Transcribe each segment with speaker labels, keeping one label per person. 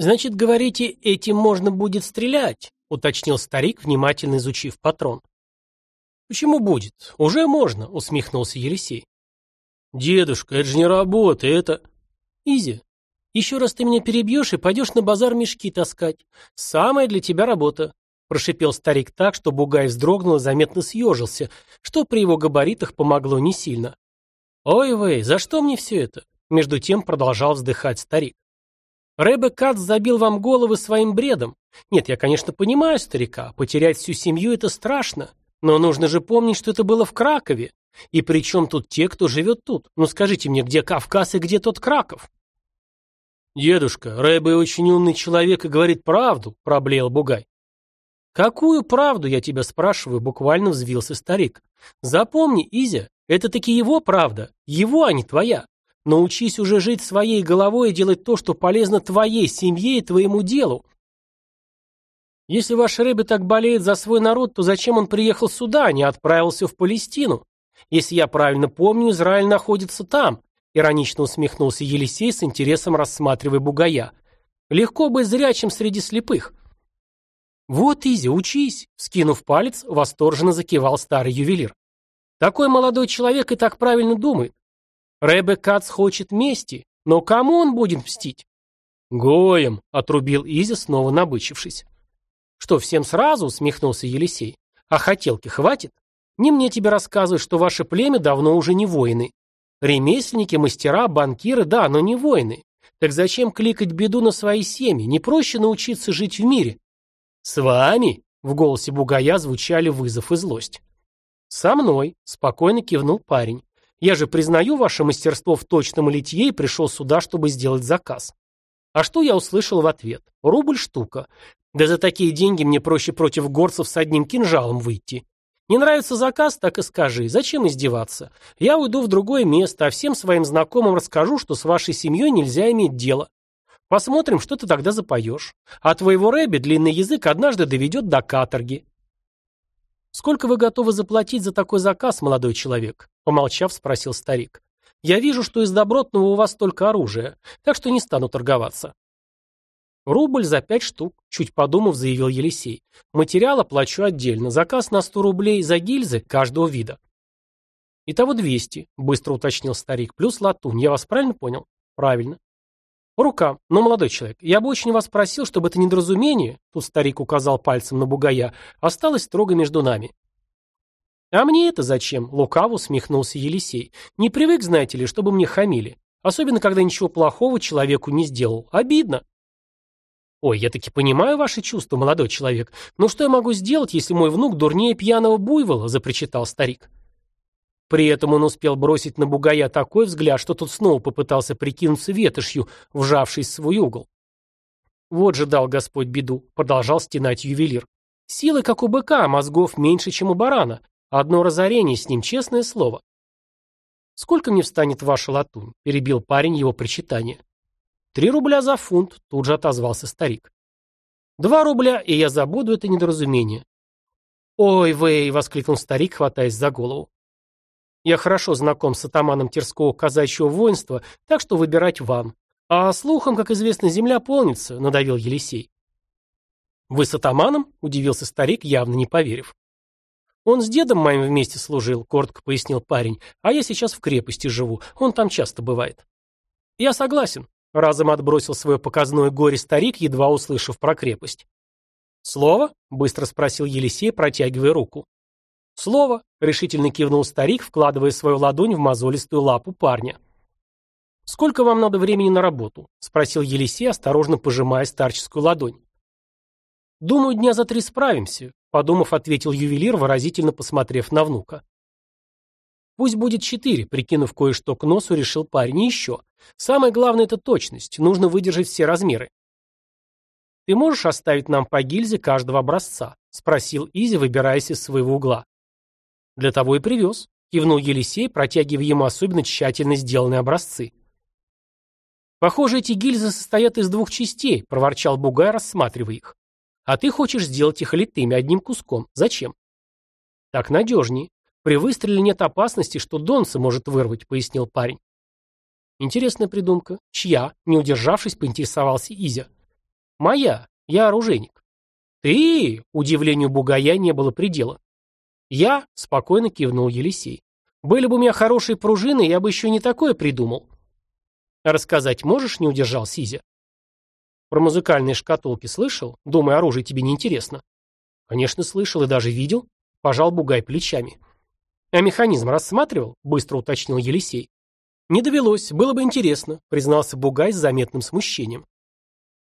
Speaker 1: «Значит, говорите, этим можно будет стрелять?» — уточнил старик, внимательно изучив патрон. «Почему будет? Уже можно», — усмехнулся Елисей. «Дедушка, это же не работа, это...» «Изи, еще раз ты меня перебьешь и пойдешь на базар мешки таскать. Самая для тебя работа», — прошипел старик так, что Бугай вздрогнул и заметно съежился, что при его габаритах помогло не сильно. «Ой, вей, за что мне все это?» — между тем продолжал вздыхать старик. Рэбе Кац забил вам головы своим бредом. Нет, я, конечно, понимаю старика, потерять всю семью — это страшно. Но нужно же помнить, что это было в Кракове. И при чем тут те, кто живет тут? Ну скажите мне, где Кавказ и где тот Краков? Дедушка, Рэбе очень умный человек и говорит правду, проблеял Бугай. Какую правду, я тебя спрашиваю, буквально взвился старик. Запомни, Изя, это таки его правда, его, а не твоя. Научись уже жить своей головой и делать то, что полезно твоей семье и твоему делу. Если ваш Рэбби так болеет за свой народ, то зачем он приехал сюда, а не отправился в Палестину? Если я правильно помню, Израиль находится там, иронично усмехнулся Елисей с интересом рассматривая бугая. Легко быть зрячим среди слепых. Вот, Изи, учись, скинув палец, восторженно закивал старый ювелир. Такой молодой человек и так правильно думает. Рэбе Кац хочет мести, но кому он будет мстить? Гоем, отрубил Изи, снова набычившись. «Что, всем сразу?» — усмехнулся Елисей. «А хотелки хватит? Не мне тебе рассказывать, что ваше племя давно уже не воины. Ремесленники, мастера, банкиры, да, но не воины. Так зачем кликать беду на свои семьи? Не проще научиться жить в мире?» «С вами?» — в голосе Бугая звучали вызов и злость. «Со мной», — спокойно кивнул парень. «Я же признаю ваше мастерство в точном литье и пришел сюда, чтобы сделать заказ». А что я услышал в ответ? Рубль штука. Да за такие деньги мне проще против горцев с одним кинжалом выйти. Не нравится заказ, так и скажи. Зачем издеваться? Я уйду в другое место, а всем своим знакомым расскажу, что с вашей семьей нельзя иметь дело. Посмотрим, что ты тогда запоешь. А твоего Рэби длинный язык однажды доведет до каторги. Сколько вы готовы заплатить за такой заказ, молодой человек? Помолчав, спросил старик. Я вижу, что из добротного у вас только оружие, так что не стану торговаться. Рубль за пять штук, чуть подумав, заявил Елисей. Материал оплачу отдельно. Заказ на сто рублей за гильзы каждого вида. Итого двести, быстро уточнил старик, плюс латунь. Я вас правильно понял? Правильно. Рука. Но, молодой человек, я бы очень вас просил, чтобы это недоразумение, тут старик указал пальцем на бугая, осталось строго между нами. А мне это зачем? Лукаво усмехнулся Елисей. Не привык, знаете ли, чтобы мне хамили. Особенно, когда ничего плохого человеку не сделал. Обидно. «Ой, я таки понимаю ваши чувства, молодой человек. Но что я могу сделать, если мой внук дурнее пьяного буйвола?» – запричитал старик. При этом он успел бросить на бугая такой взгляд, что тот снова попытался прикинуться ветошью, вжавшись в свой угол. «Вот же дал Господь беду», – продолжал стенать ювелир. «Силы, как у быка, а мозгов меньше, чем у барана. Одно разорение с ним, честное слово». «Сколько мне встанет ваша латунь?» – перебил парень его причитание. «Три рубля за фунт», — тут же отозвался старик. «Два рубля, и я забуду это недоразумение». «Ой, Вэй!» — воскликнул старик, хватаясь за голову. «Я хорошо знаком с атаманом Терского казачьего воинства, так что выбирать вам. А слухом, как известно, земля полнится», — надавил Елисей. «Вы с атаманом?» — удивился старик, явно не поверив. «Он с дедом моим вместе служил», — коротко пояснил парень, «а я сейчас в крепости живу, он там часто бывает». «Я согласен», Разом отбросил свое показное горе старик, едва услышав про крепость. «Слово?» — быстро спросил Елисей, протягивая руку. «Слово», — решительно кивнул старик, вкладывая свою ладонь в мозолистую лапу парня. «Сколько вам надо времени на работу?» — спросил Елисей, осторожно пожимая старческую ладонь. «Думаю, дня за три справимся», — подумав, ответил ювелир, выразительно посмотрев на внука. Пусть будет четыре, прикинув кое-что к носу, решил парень. Еще. Самое главное – это точность. Нужно выдержать все размеры. «Ты можешь оставить нам по гильзе каждого образца?» – спросил Изи, выбираясь из своего угла. «Для того и привез», – кивнул Елисей, протягивая ему особенно тщательно сделанные образцы. «Похоже, эти гильзы состоят из двух частей», – проворчал Бугай, рассматривая их. «А ты хочешь сделать их литыми одним куском. Зачем?» «Так надежнее. При выстреле нет опасности, что Донца может вырвать, пояснил парень. Интересная придумка. Чья? Не удержавшись, поинтересовался Изя. Моя. Я оружейник. Ты? Удивлению Бугая не было предела. Я? Спокойно кивнул Елисей. Были бы у меня хорошие пружины, я бы еще не такое придумал. Рассказать можешь, не удержал Сизя. Про музыкальные шкатулки слышал? Думаю, оружие тебе не интересно. Конечно, слышал и даже видел. Пожал Бугай плечами. А механизм рассматривал? Быстро уточнил Елисей. Не довелось, было бы интересно, признался Бугай с заметным смущением.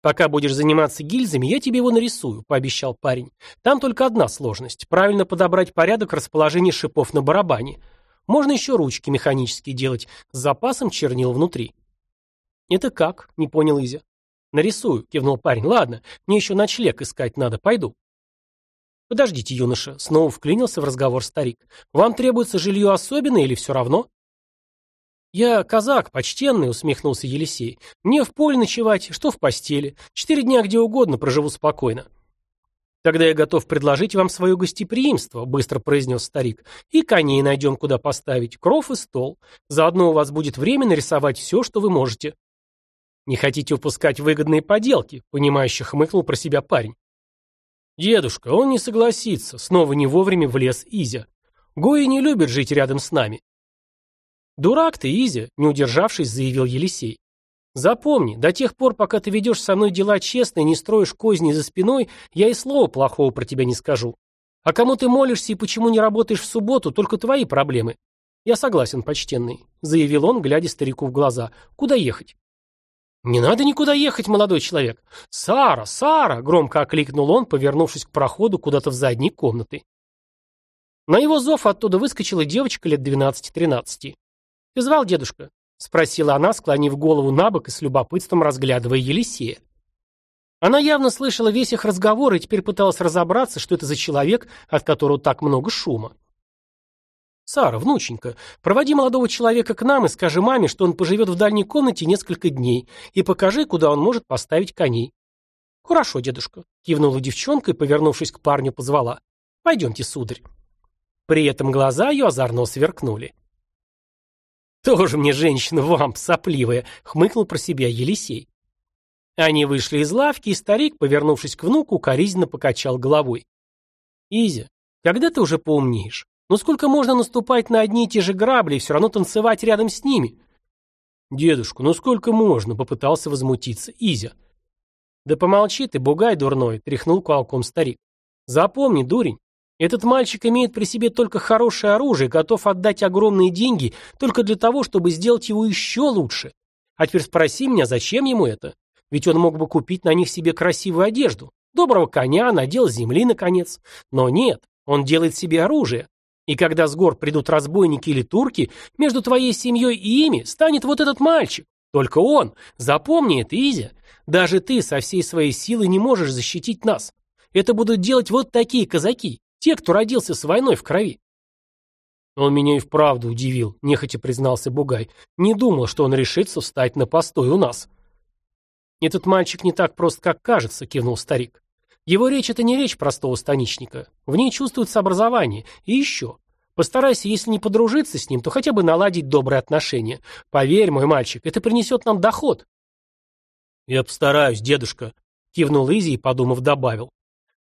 Speaker 1: «Пока будешь заниматься гильзами, я тебе его нарисую», — пообещал парень. «Там только одна сложность — правильно подобрать порядок расположения шипов на барабане. Можно еще ручки механические делать, с запасом чернил внутри». «Это как?» — не понял Изя. «Нарисую», — кивнул парень. «Ладно, мне еще ночлег искать надо, пойду». «Подождите, юноша», — снова вклинился в разговор старик. «Вам требуется жилье особенное или все равно?» «Я казак, почтенный», — усмехнулся Елисей. «Мне в поле ночевать, что в постели. Четыре дня где угодно проживу спокойно». «Тогда я готов предложить вам свое гостеприимство», — быстро произнес старик. «И коней найдем, куда поставить, кров и стол. Заодно у вас будет время нарисовать все, что вы можете». «Не хотите упускать выгодные поделки», — понимающе хмыкнул про себя парень. «Дедушка, он не согласится», — снова не вовремя влез Изя. «Гои не любят жить рядом с нами. «Дурак ты, Изя!» – не удержавшись, заявил Елисей. «Запомни, до тех пор, пока ты ведешь со мной дела честно и не строишь козни за спиной, я и слова плохого про тебя не скажу. А кому ты молишься и почему не работаешь в субботу, только твои проблемы. Я согласен, почтенный», – заявил он, глядя старику в глаза. «Куда ехать?» «Не надо никуда ехать, молодой человек!» «Сара! Сара!» – громко окликнул он, повернувшись к проходу куда-то в задней комнаты. На его зов оттуда выскочила девочка лет двенадцати-тринадцати. «Ты звал, дедушка?» — спросила она, склонив голову на бок и с любопытством разглядывая Елисея. Она явно слышала весь их разговор и теперь пыталась разобраться, что это за человек, от которого так много шума. «Сара, внученька, проводи молодого человека к нам и скажи маме, что он поживет в дальней комнате несколько дней, и покажи, куда он может поставить коней». «Хорошо, дедушка», — кивнула девчонка и, повернувшись к парню, позвала. «Пойдемте, сударь». При этом глаза ее озорно сверкнули. «Тоже мне женщина-вамп сопливая», — хмыкнул про себя Елисей. Они вышли из лавки, и старик, повернувшись к внуку, коризненно покачал головой. «Изя, когда ты уже поумнеешь? Ну сколько можно наступать на одни и те же грабли и все равно танцевать рядом с ними?» «Дедушка, ну сколько можно?» — попытался возмутиться Изя. «Да помолчи ты, бугай дурной», — тряхнул кулаком старик. «Запомни, дурень, этот мальчик имеет при себе только хорошее оружие, готов отдать огромные деньги только для того, чтобы сделать его еще лучше. А теперь спроси меня, зачем ему это? Ведь он мог бы купить на них себе красивую одежду, доброго коня, надел земли, наконец. Но нет, он делает себе оружие. И когда с гор придут разбойники или турки, между твоей семьей и ими станет вот этот мальчик. Только он. Запомни это, Изя. Даже ты со всей своей силой не можешь защитить нас. Это будут делать вот такие казаки. Те, кто родился с войной в крови. Он меня и вправду удивил, нехотя признался Бугай. Не думал, что он решится встать на постой у нас. Этот мальчик не так прост, как кажется, кивнул старик. Его речь — это не речь простого станичника. В ней чувствуется образование. И еще. Постарайся, если не подружиться с ним, то хотя бы наладить добрые отношения. Поверь, мой мальчик, это принесет нам доход. Я постараюсь, дедушка, кивнул Изи и, подумав, добавил.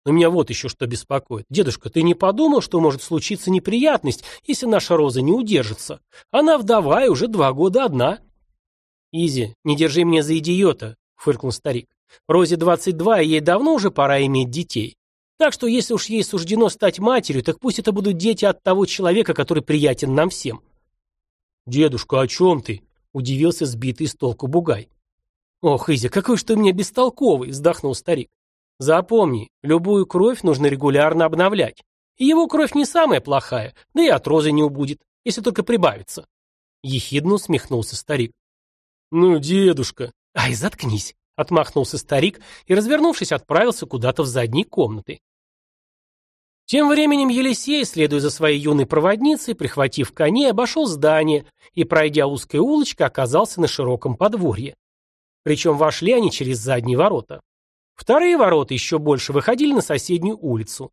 Speaker 1: Но меня вот еще что беспокоит. Дедушка, ты не подумал, что может случиться неприятность, если наша Роза не удержится? Она вдова и уже два года одна. Изи, не держи меня за идиота, фыркнул старик. Розе 22, и ей давно уже пора иметь детей. Так что если уж ей суждено стать матерью, так пусть это будут дети от того человека, который приятен нам всем. Дедушка, о чем ты? Удивился сбитый с толку Бугай. Ох, Изя, какой ж ты мне бестолковый, вздохнул старик. Запомни, любую кровь нужно регулярно обновлять. И его кровь не самая плохая, да и от розы не убудет, если только прибавится. Ехидно усмехнулся старик. Ну, дедушка. Ай, заткнись, отмахнулся старик и, развернувшись, отправился куда-то в задние комнаты. Тем временем Елисей, следуя за своей юной проводницей, прихватив коней, обошел здание и, пройдя узкой улочкой, оказался на широком подворье. Причем вошли они через задние ворота. Вторые ворота еще больше выходили на соседнюю улицу.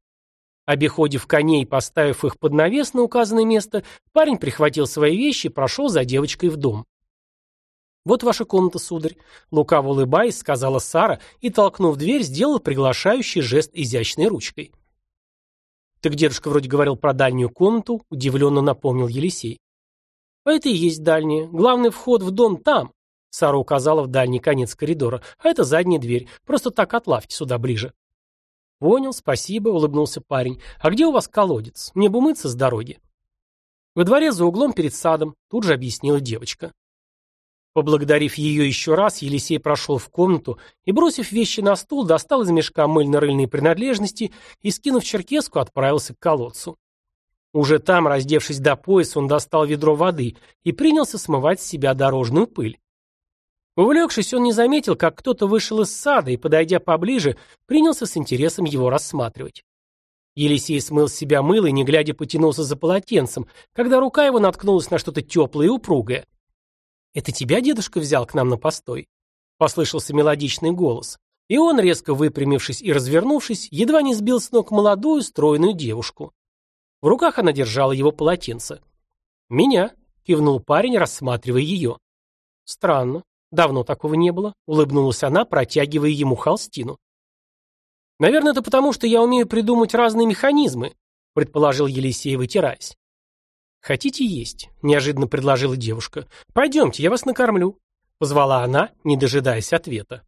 Speaker 1: Обиходив коней и поставив их под навес на указанное место, парень прихватил свои вещи и прошел за девочкой в дом. «Вот ваша комната, сударь», — лукаво улыбаясь, сказала Сара и, толкнув дверь, сделала приглашающий жест изящной ручкой. «Так дедушка вроде говорил про дальнюю комнату», — удивленно напомнил Елисей. «А это и есть дальняя. Главный вход в дом там», — Сара указала в дальний конец коридора. «А это задняя дверь. Просто так от лавки сюда ближе». «Понял, спасибо», — улыбнулся парень. «А где у вас колодец? Мне бы мыться с дороги». «Во дворе за углом перед садом», — тут же объяснила девочка. Поблагодарив ее еще раз, Елисей прошел в комнату и, бросив вещи на стул, достал из мешка мыльно-рыльные принадлежности и, скинув черкеску, отправился к колодцу. Уже там, раздевшись до пояса, он достал ведро воды и принялся смывать с себя дорожную пыль. Увлекшись, он не заметил, как кто-то вышел из сада и, подойдя поближе, принялся с интересом его рассматривать. Елисей смыл с себя мыло и, не глядя, потянулся за полотенцем, когда рука его наткнулась на что-то теплое и упругое. «Это тебя дедушка взял к нам на постой?» Послышался мелодичный голос. И он, резко выпрямившись и развернувшись, едва не сбил с ног молодую, стройную девушку. В руках она держала его полотенце. «Меня», — кивнул парень, рассматривая ее. «Странно. Давно такого не было», — улыбнулась она, протягивая ему холстину. «Наверное, это потому, что я умею придумать разные механизмы», — предположил Елисей, вытираясь. «Хотите есть?» – неожиданно предложила девушка. «Пойдемте, я вас накормлю», – позвала она, не дожидаясь ответа.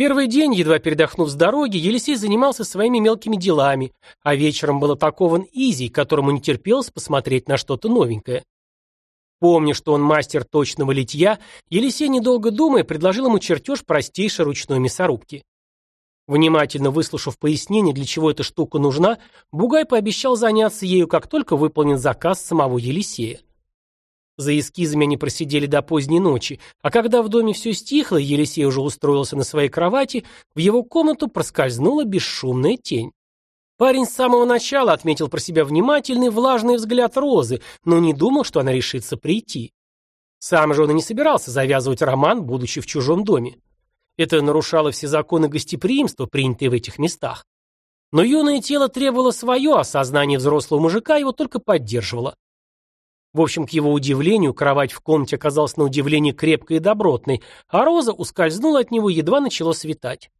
Speaker 1: Первый день, едва передохнув с дороги, Елисей занимался своими мелкими делами, а вечером был атакован Изи, которому не терпелось посмотреть на что-то новенькое. Помня, что он мастер точного литья, Елисей, недолго думая, предложил ему чертеж простейшей ручной мясорубки. Внимательно выслушав пояснение, для чего эта штука нужна, Бугай пообещал заняться ею, как только выполнит заказ самого Елисея. За эскизами они просидели до поздней ночи, а когда в доме все стихло, и Елисей уже устроился на своей кровати, в его комнату проскользнула бесшумная тень. Парень с самого начала отметил про себя внимательный, влажный взгляд Розы, но не думал, что она решится прийти. Сам же он и не собирался завязывать роман, будучи в чужом доме. Это нарушало все законы гостеприимства, принятые в этих местах. Но юное тело требовало свое, а сознание взрослого мужика его только поддерживало. В общем, к его удивлению, кровать в комнате оказалась на удивление крепкой и добротной, а Роза ускользнула от него, едва начало светать.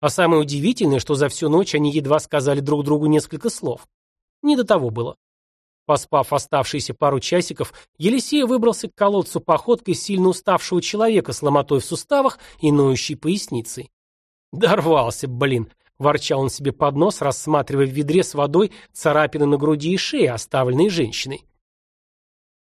Speaker 1: А самое удивительное, что за всю ночь они едва сказали друг другу несколько слов. Не до того было. Поспав оставшиеся пару часиков, Елисей выбрался к колодцу походкой сильно уставшего человека с ломотой в суставах и ноющей поясницей. «Дорвался, блин!» – ворчал он себе под нос, рассматривая в ведре с водой царапины на груди и шее, оставленные женщиной.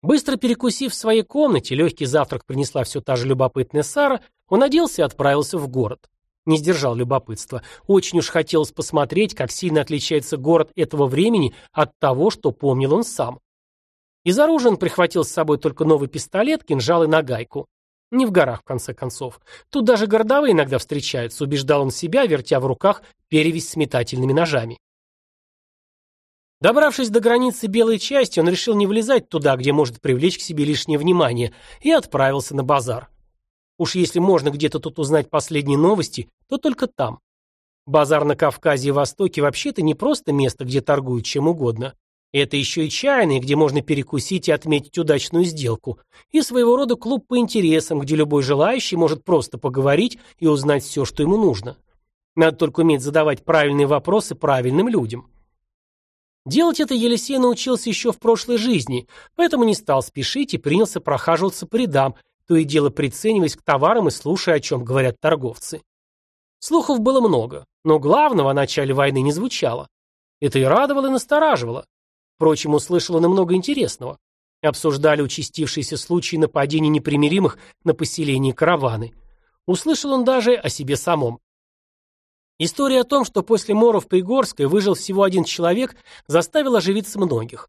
Speaker 1: Быстро перекусив в своей комнате, легкий завтрак принесла все та же любопытная Сара, он оделся и отправился в город. Не сдержал любопытства. Очень уж хотелось посмотреть, как сильно отличается город этого времени от того, что помнил он сам. Из оружия он прихватил с собой только новый пистолет, кинжал и нагайку. Не в горах, в конце концов. Тут даже городовые иногда встречаются, убеждал он себя, вертя в руках перевязь с метательными ножами. Добравшись до границы белой части, он решил не влезать туда, где может привлечь к себе лишнее внимание, и отправился на базар. Уж если можно где-то тут узнать последние новости, то только там. Базар на Кавказе и Востоке вообще-то не просто место, где торгуют чем угодно. Это еще и чайный, где можно перекусить и отметить удачную сделку. И своего рода клуб по интересам, где любой желающий может просто поговорить и узнать все, что ему нужно. Надо только уметь задавать правильные вопросы правильным людям. Делать это Елисей научился еще в прошлой жизни, поэтому не стал спешить и принялся прохаживаться по рядам, то и дело прицениваясь к товарам и слушая, о чем говорят торговцы. Слухов было много, но главного о начале войны не звучало. Это и радовало, и настораживало. Впрочем, услышал он и много интересного. Обсуждали участившиеся случаи нападений непримиримых на поселение караваны. Услышал он даже о себе самом. История о том, что после моров Пригорской выжил всего один человек, заставила оживиться многих.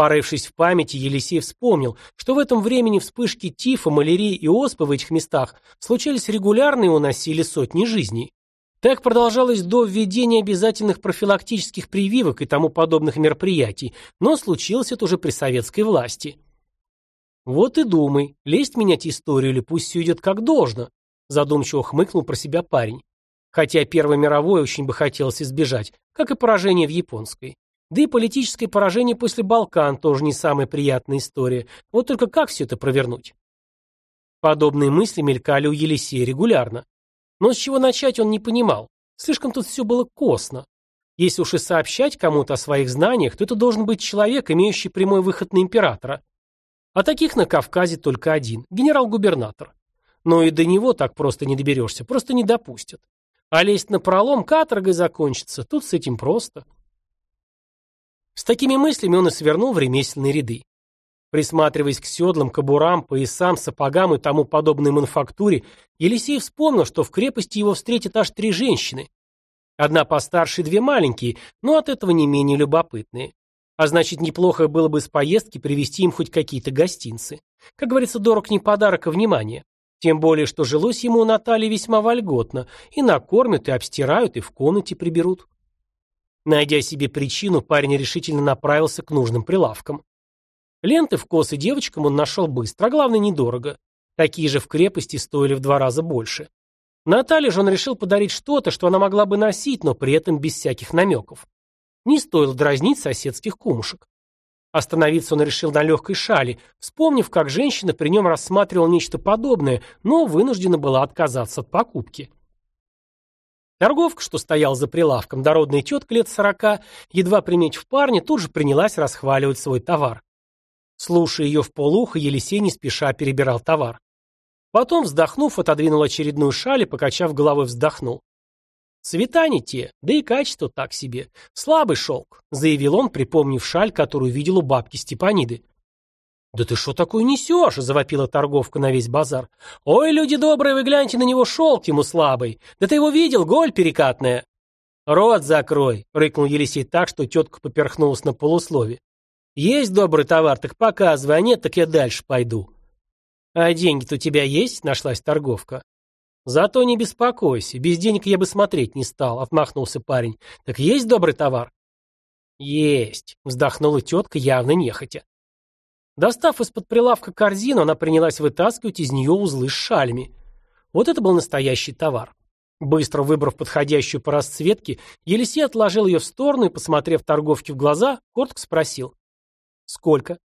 Speaker 1: Порывшись в памяти, Елисей вспомнил, что в этом времени вспышки тифа, малярии и оспы в этих местах случались регулярно и уносили сотни жизней. Так продолжалось до введения обязательных профилактических прививок и тому подобных мероприятий, но случилось это уже при советской власти. «Вот и думай, лезть менять историю или пусть все идет как должно», задумчиво хмыкнул про себя парень. Хотя Первой мировой очень бы хотелось избежать, как и поражение в японской. Да и политическое поражение после Балкан тоже не самая приятная история. Вот только как все это провернуть? Подобные мысли мелькали у Елисея регулярно. Но с чего начать он не понимал. Слишком тут все было косно. Если уж и сообщать кому-то о своих знаниях, то это должен быть человек, имеющий прямой выход на императора. А таких на Кавказе только один – генерал-губернатор. Но и до него так просто не доберешься, просто не допустят. А лезть на пролом каторгой закончится, тут с этим просто. С такими мыслями он и свернул в ремесленные ряды. Присматриваясь к седлам, кобурам, поясам, сапогам и тому подобной мануфактуре, Елисей вспомнил, что в крепости его встретят аж три женщины. Одна постарше две маленькие, но от этого не менее любопытные. А значит, неплохо было бы с поездки привезти им хоть какие-то гостинцы. Как говорится, дорог не подарок, а внимание. Тем более, что жилось ему у Натальи весьма вольготно. И накормят, и обстирают, и в комнате приберут. Найдя себе причину, парень решительно направился к нужным прилавкам. Ленты в косы девочкам он нашел быстро, а главное недорого. Такие же в крепости стоили в два раза больше. Наталье же он решил подарить что-то, что она могла бы носить, но при этом без всяких намеков. Не стоило дразнить соседских кумушек. Остановиться он решил на легкой шали, вспомнив, как женщина при нем рассматривала нечто подобное, но вынуждена была отказаться от покупки. Торговка, что стоял за прилавком, дородная тетка лет сорока, едва приметив парня, тут же принялась расхваливать свой товар. Слушая ее в полухо, Елисей не спеша перебирал товар. Потом, вздохнув, отодвинул очередную шаль и, покачав головой, вздохнул. Цвета не те, да и качество так себе. Слабый шелк, заявил он, припомнив шаль, которую видел у бабки Степаниды. «Да ты что такое несешь?» – завопила торговка на весь базар. «Ой, люди добрые, вы гляньте на него, шелк ему слабый! Да ты его видел, голь перекатная!» «Рот закрой!» – рыкнул Елисей так, что тетка поперхнулась на полуслове. Есть добрый товар, так показывай, а нет, так я дальше пойду. А деньги-то у тебя есть? Нашлась торговка. Зато не беспокойся, без денег я бы смотреть не стал, отмахнулся парень. Так есть добрый товар? Есть, вздохнула тетка, явно нехотя. Достав из-под прилавка корзину, она принялась вытаскивать из нее узлы с шалями. Вот это был настоящий товар. Быстро выбрав подходящую по расцветке, Елисей отложил ее в сторону и, посмотрев торговке в глаза, коротко спросил. «Сколько?»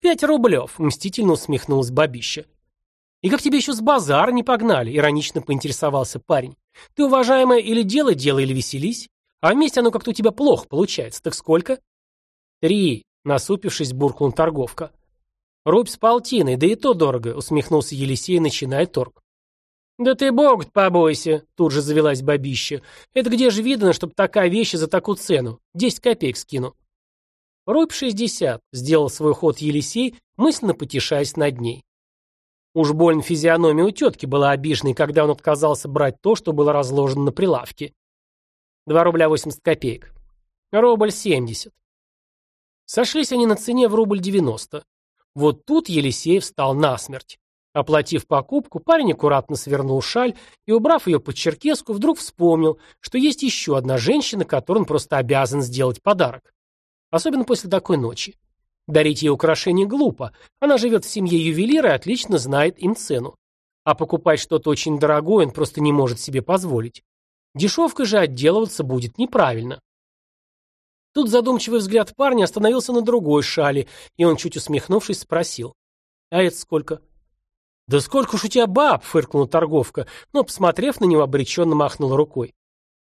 Speaker 1: «Пять рублев», — мстительно усмехнулась бабища. «И как тебе еще с базара не погнали?» — иронично поинтересовался парень. «Ты, уважаемая, или делай дело, или веселись. А вместе оно как-то у тебя плохо получается. Так сколько?» «Три», — насупившись, буркнул торговка. «Рубь с полтиной, да и то дорого», — усмехнулся Елисей, начиная торг. «Да ты бог побойся», — тут же завелась бабища. «Это где же видно, чтобы такая вещь за такую цену? Десять копеек скину». Рубь шестьдесят, сделал свой ход Елисей, мысленно потешаясь над ней. Уж больно физиономия у тетки была обиженной, когда он отказался брать то, что было разложено на прилавке. Два рубля восемьдесят копеек. Рубль семьдесят. Сошлись они на цене в рубль девяносто. Вот тут Елисей встал насмерть. Оплатив покупку, парень аккуратно свернул шаль и, убрав ее под черкеску, вдруг вспомнил, что есть еще одна женщина, которой он просто обязан сделать подарок. Особенно после такой ночи. Дарить ей украшения глупо. Она живет в семье ювелира и отлично знает им цену. А покупать что-то очень дорогое он просто не может себе позволить. Дешевкой же отделываться будет неправильно. Тут задумчивый взгляд парня остановился на другой шале, и он, чуть усмехнувшись, спросил. «А это сколько?» «Да сколько уж у тебя баб!» — фыркнула торговка, но, посмотрев на него, обреченно махнула рукой.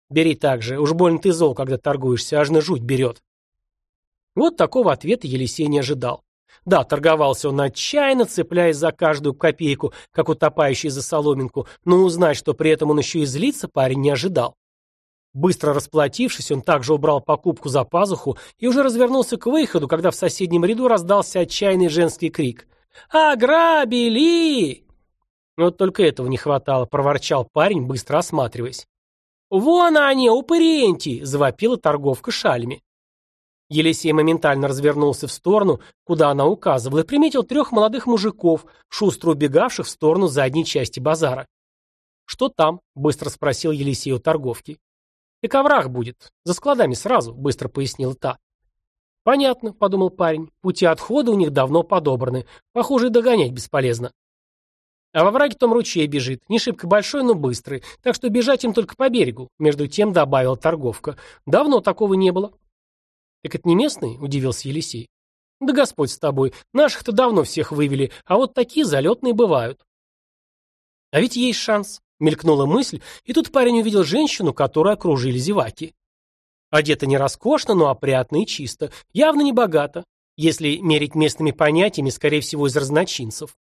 Speaker 1: «Бери так же, уж больно ты зол, когда торгуешься, аж на жуть берет». Вот такого ответа Елисей не ожидал. Да, торговался он отчаянно, цепляясь за каждую копейку, как утопающий за соломинку, но узнать, что при этом он еще и злится, парень не ожидал. Быстро расплатившись, он также убрал покупку за пазуху и уже развернулся к выходу, когда в соседнем ряду раздался отчаянный женский крик. «Ограбили!» Вот только этого не хватало, проворчал парень, быстро осматриваясь. «Вон они, упыренти!» — завопила торговка шалями. Елисей моментально развернулся в сторону, куда она указывала, и приметил трех молодых мужиков, шустро убегавших в сторону задней части базара. «Что там?» — быстро спросил Елисей у торговки. «Так овраг будет. За складами сразу», — быстро пояснила та. «Понятно», — подумал парень. «Пути отхода у них давно подобраны. Похоже, и догонять бесполезно». А во враге том ручей бежит. Не шибко большой, но быстрый. Так что бежать им только по берегу. Между тем добавила торговка. Давно такого не было. Так это не местный? Удивился Елисей. Да Господь с тобой. Наших-то давно всех вывели, а вот такие залетные бывают. А ведь есть шанс. Мелькнула мысль, и тут парень увидел женщину, которую окружили зеваки. Одета не роскошно, но опрятно и чисто. Явно не богато. Если мерить местными понятиями, скорее всего, из разночинцев.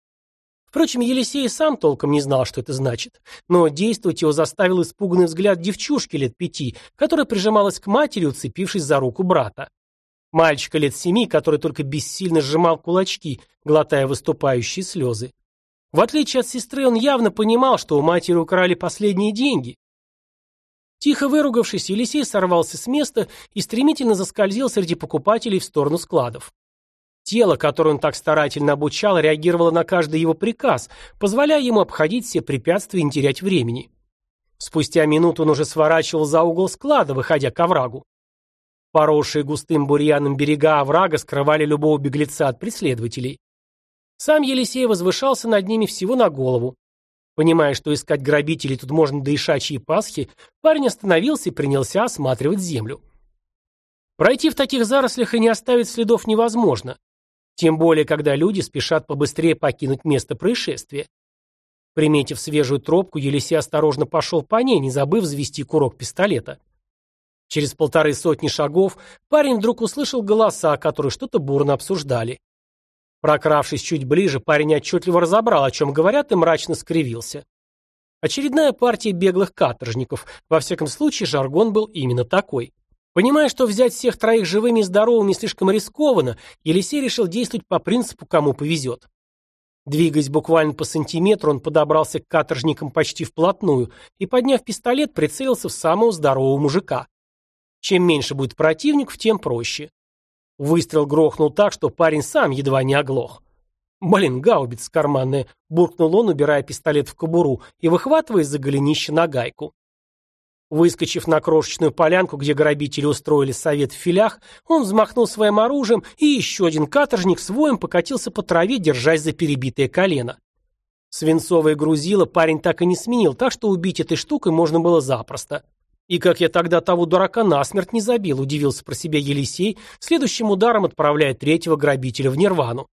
Speaker 1: Впрочем, Елисей сам толком не знал, что это значит. Но действовать его заставил испуганный взгляд девчушки лет пяти, которая прижималась к матери, уцепившись за руку брата. Мальчика лет семи, который только бессильно сжимал кулачки, глотая выступающие слезы. В отличие от сестры, он явно понимал, что у матери украли последние деньги. Тихо выругавшись, Елисей сорвался с места и стремительно заскользил среди покупателей в сторону складов. Тело, которое он так старательно обучал, реагировало на каждый его приказ, позволяя ему обходить все препятствия и не терять времени. Спустя минуту он уже сворачивал за угол склада, выходя к оврагу. Поросшие густым бурьяном берега оврага скрывали любого беглеца от преследователей. Сам Елисей возвышался над ними всего на голову. Понимая, что искать грабителей тут можно до Ишачьей Пасхи, парень остановился и принялся осматривать землю. Пройти в таких зарослях и не оставить следов невозможно. Тем более, когда люди спешат побыстрее покинуть место происшествия. Приметив свежую тропку, Елисей осторожно пошел по ней, не забыв взвести курок пистолета. Через полторы сотни шагов парень вдруг услышал голоса, которые что-то бурно обсуждали. Прокравшись чуть ближе, парень отчетливо разобрал, о чем говорят, и мрачно скривился. Очередная партия беглых каторжников, во всяком случае жаргон был именно такой. Понимая, что взять всех троих живыми и здоровыми слишком рискованно, Елисей решил действовать по принципу «кому повезет». Двигаясь буквально по сантиметру, он подобрался к каторжникам почти вплотную и, подняв пистолет, прицелился в самого здорового мужика. Чем меньше будет противников, тем проще. Выстрел грохнул так, что парень сам едва не оглох. «Блин, гаубица карманная!» – буркнул он, убирая пистолет в кобуру и выхватывая из-за голенища на гайку. Выскочив на крошечную полянку, где грабители устроили совет в филях, он взмахнул своим оружием, и еще один каторжник с воем покатился по траве, держась за перебитое колено. Свинцовое грузило парень так и не сменил, так что убить этой штукой можно было запросто. И как я тогда того дурака насмерть не забил, удивился про себя Елисей, следующим ударом отправляя третьего грабителя в нирвану.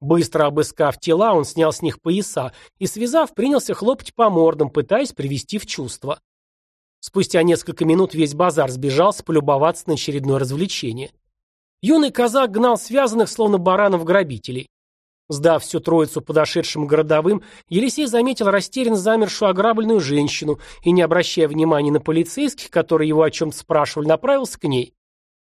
Speaker 1: Быстро обыскав тела, он снял с них пояса и, связав, принялся хлопать по мордам, пытаясь привести в чувство. Спустя несколько минут весь базар сбежался полюбоваться на очередное развлечение. Юный казак гнал связанных, словно баранов, грабителей. Сдав всю троицу подошедшим городовым, Елисей заметил растерянно замершую ограбленную женщину и, не обращая внимания на полицейских, которые его о чем-то спрашивали, направился к ней.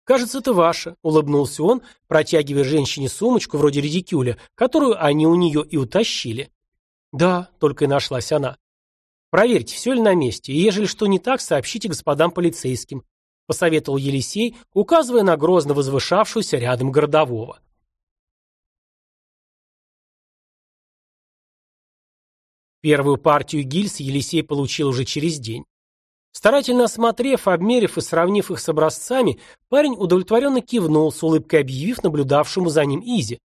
Speaker 1: «Кажется, это ваша», — улыбнулся он, протягивая женщине сумочку вроде редикюля, которую они у нее и утащили. «Да», — только и нашлась она. «Проверьте, все ли на месте, и ежели что не так, сообщите господам полицейским», — посоветовал Елисей, указывая на грозно возвышавшуюся рядом городового. Первую партию гильз Елисей получил уже через день. Старательно осмотрев, обмерив и сравнив их с образцами, парень удовлетворенно кивнул, с улыбкой объявив наблюдавшему за ним Изи.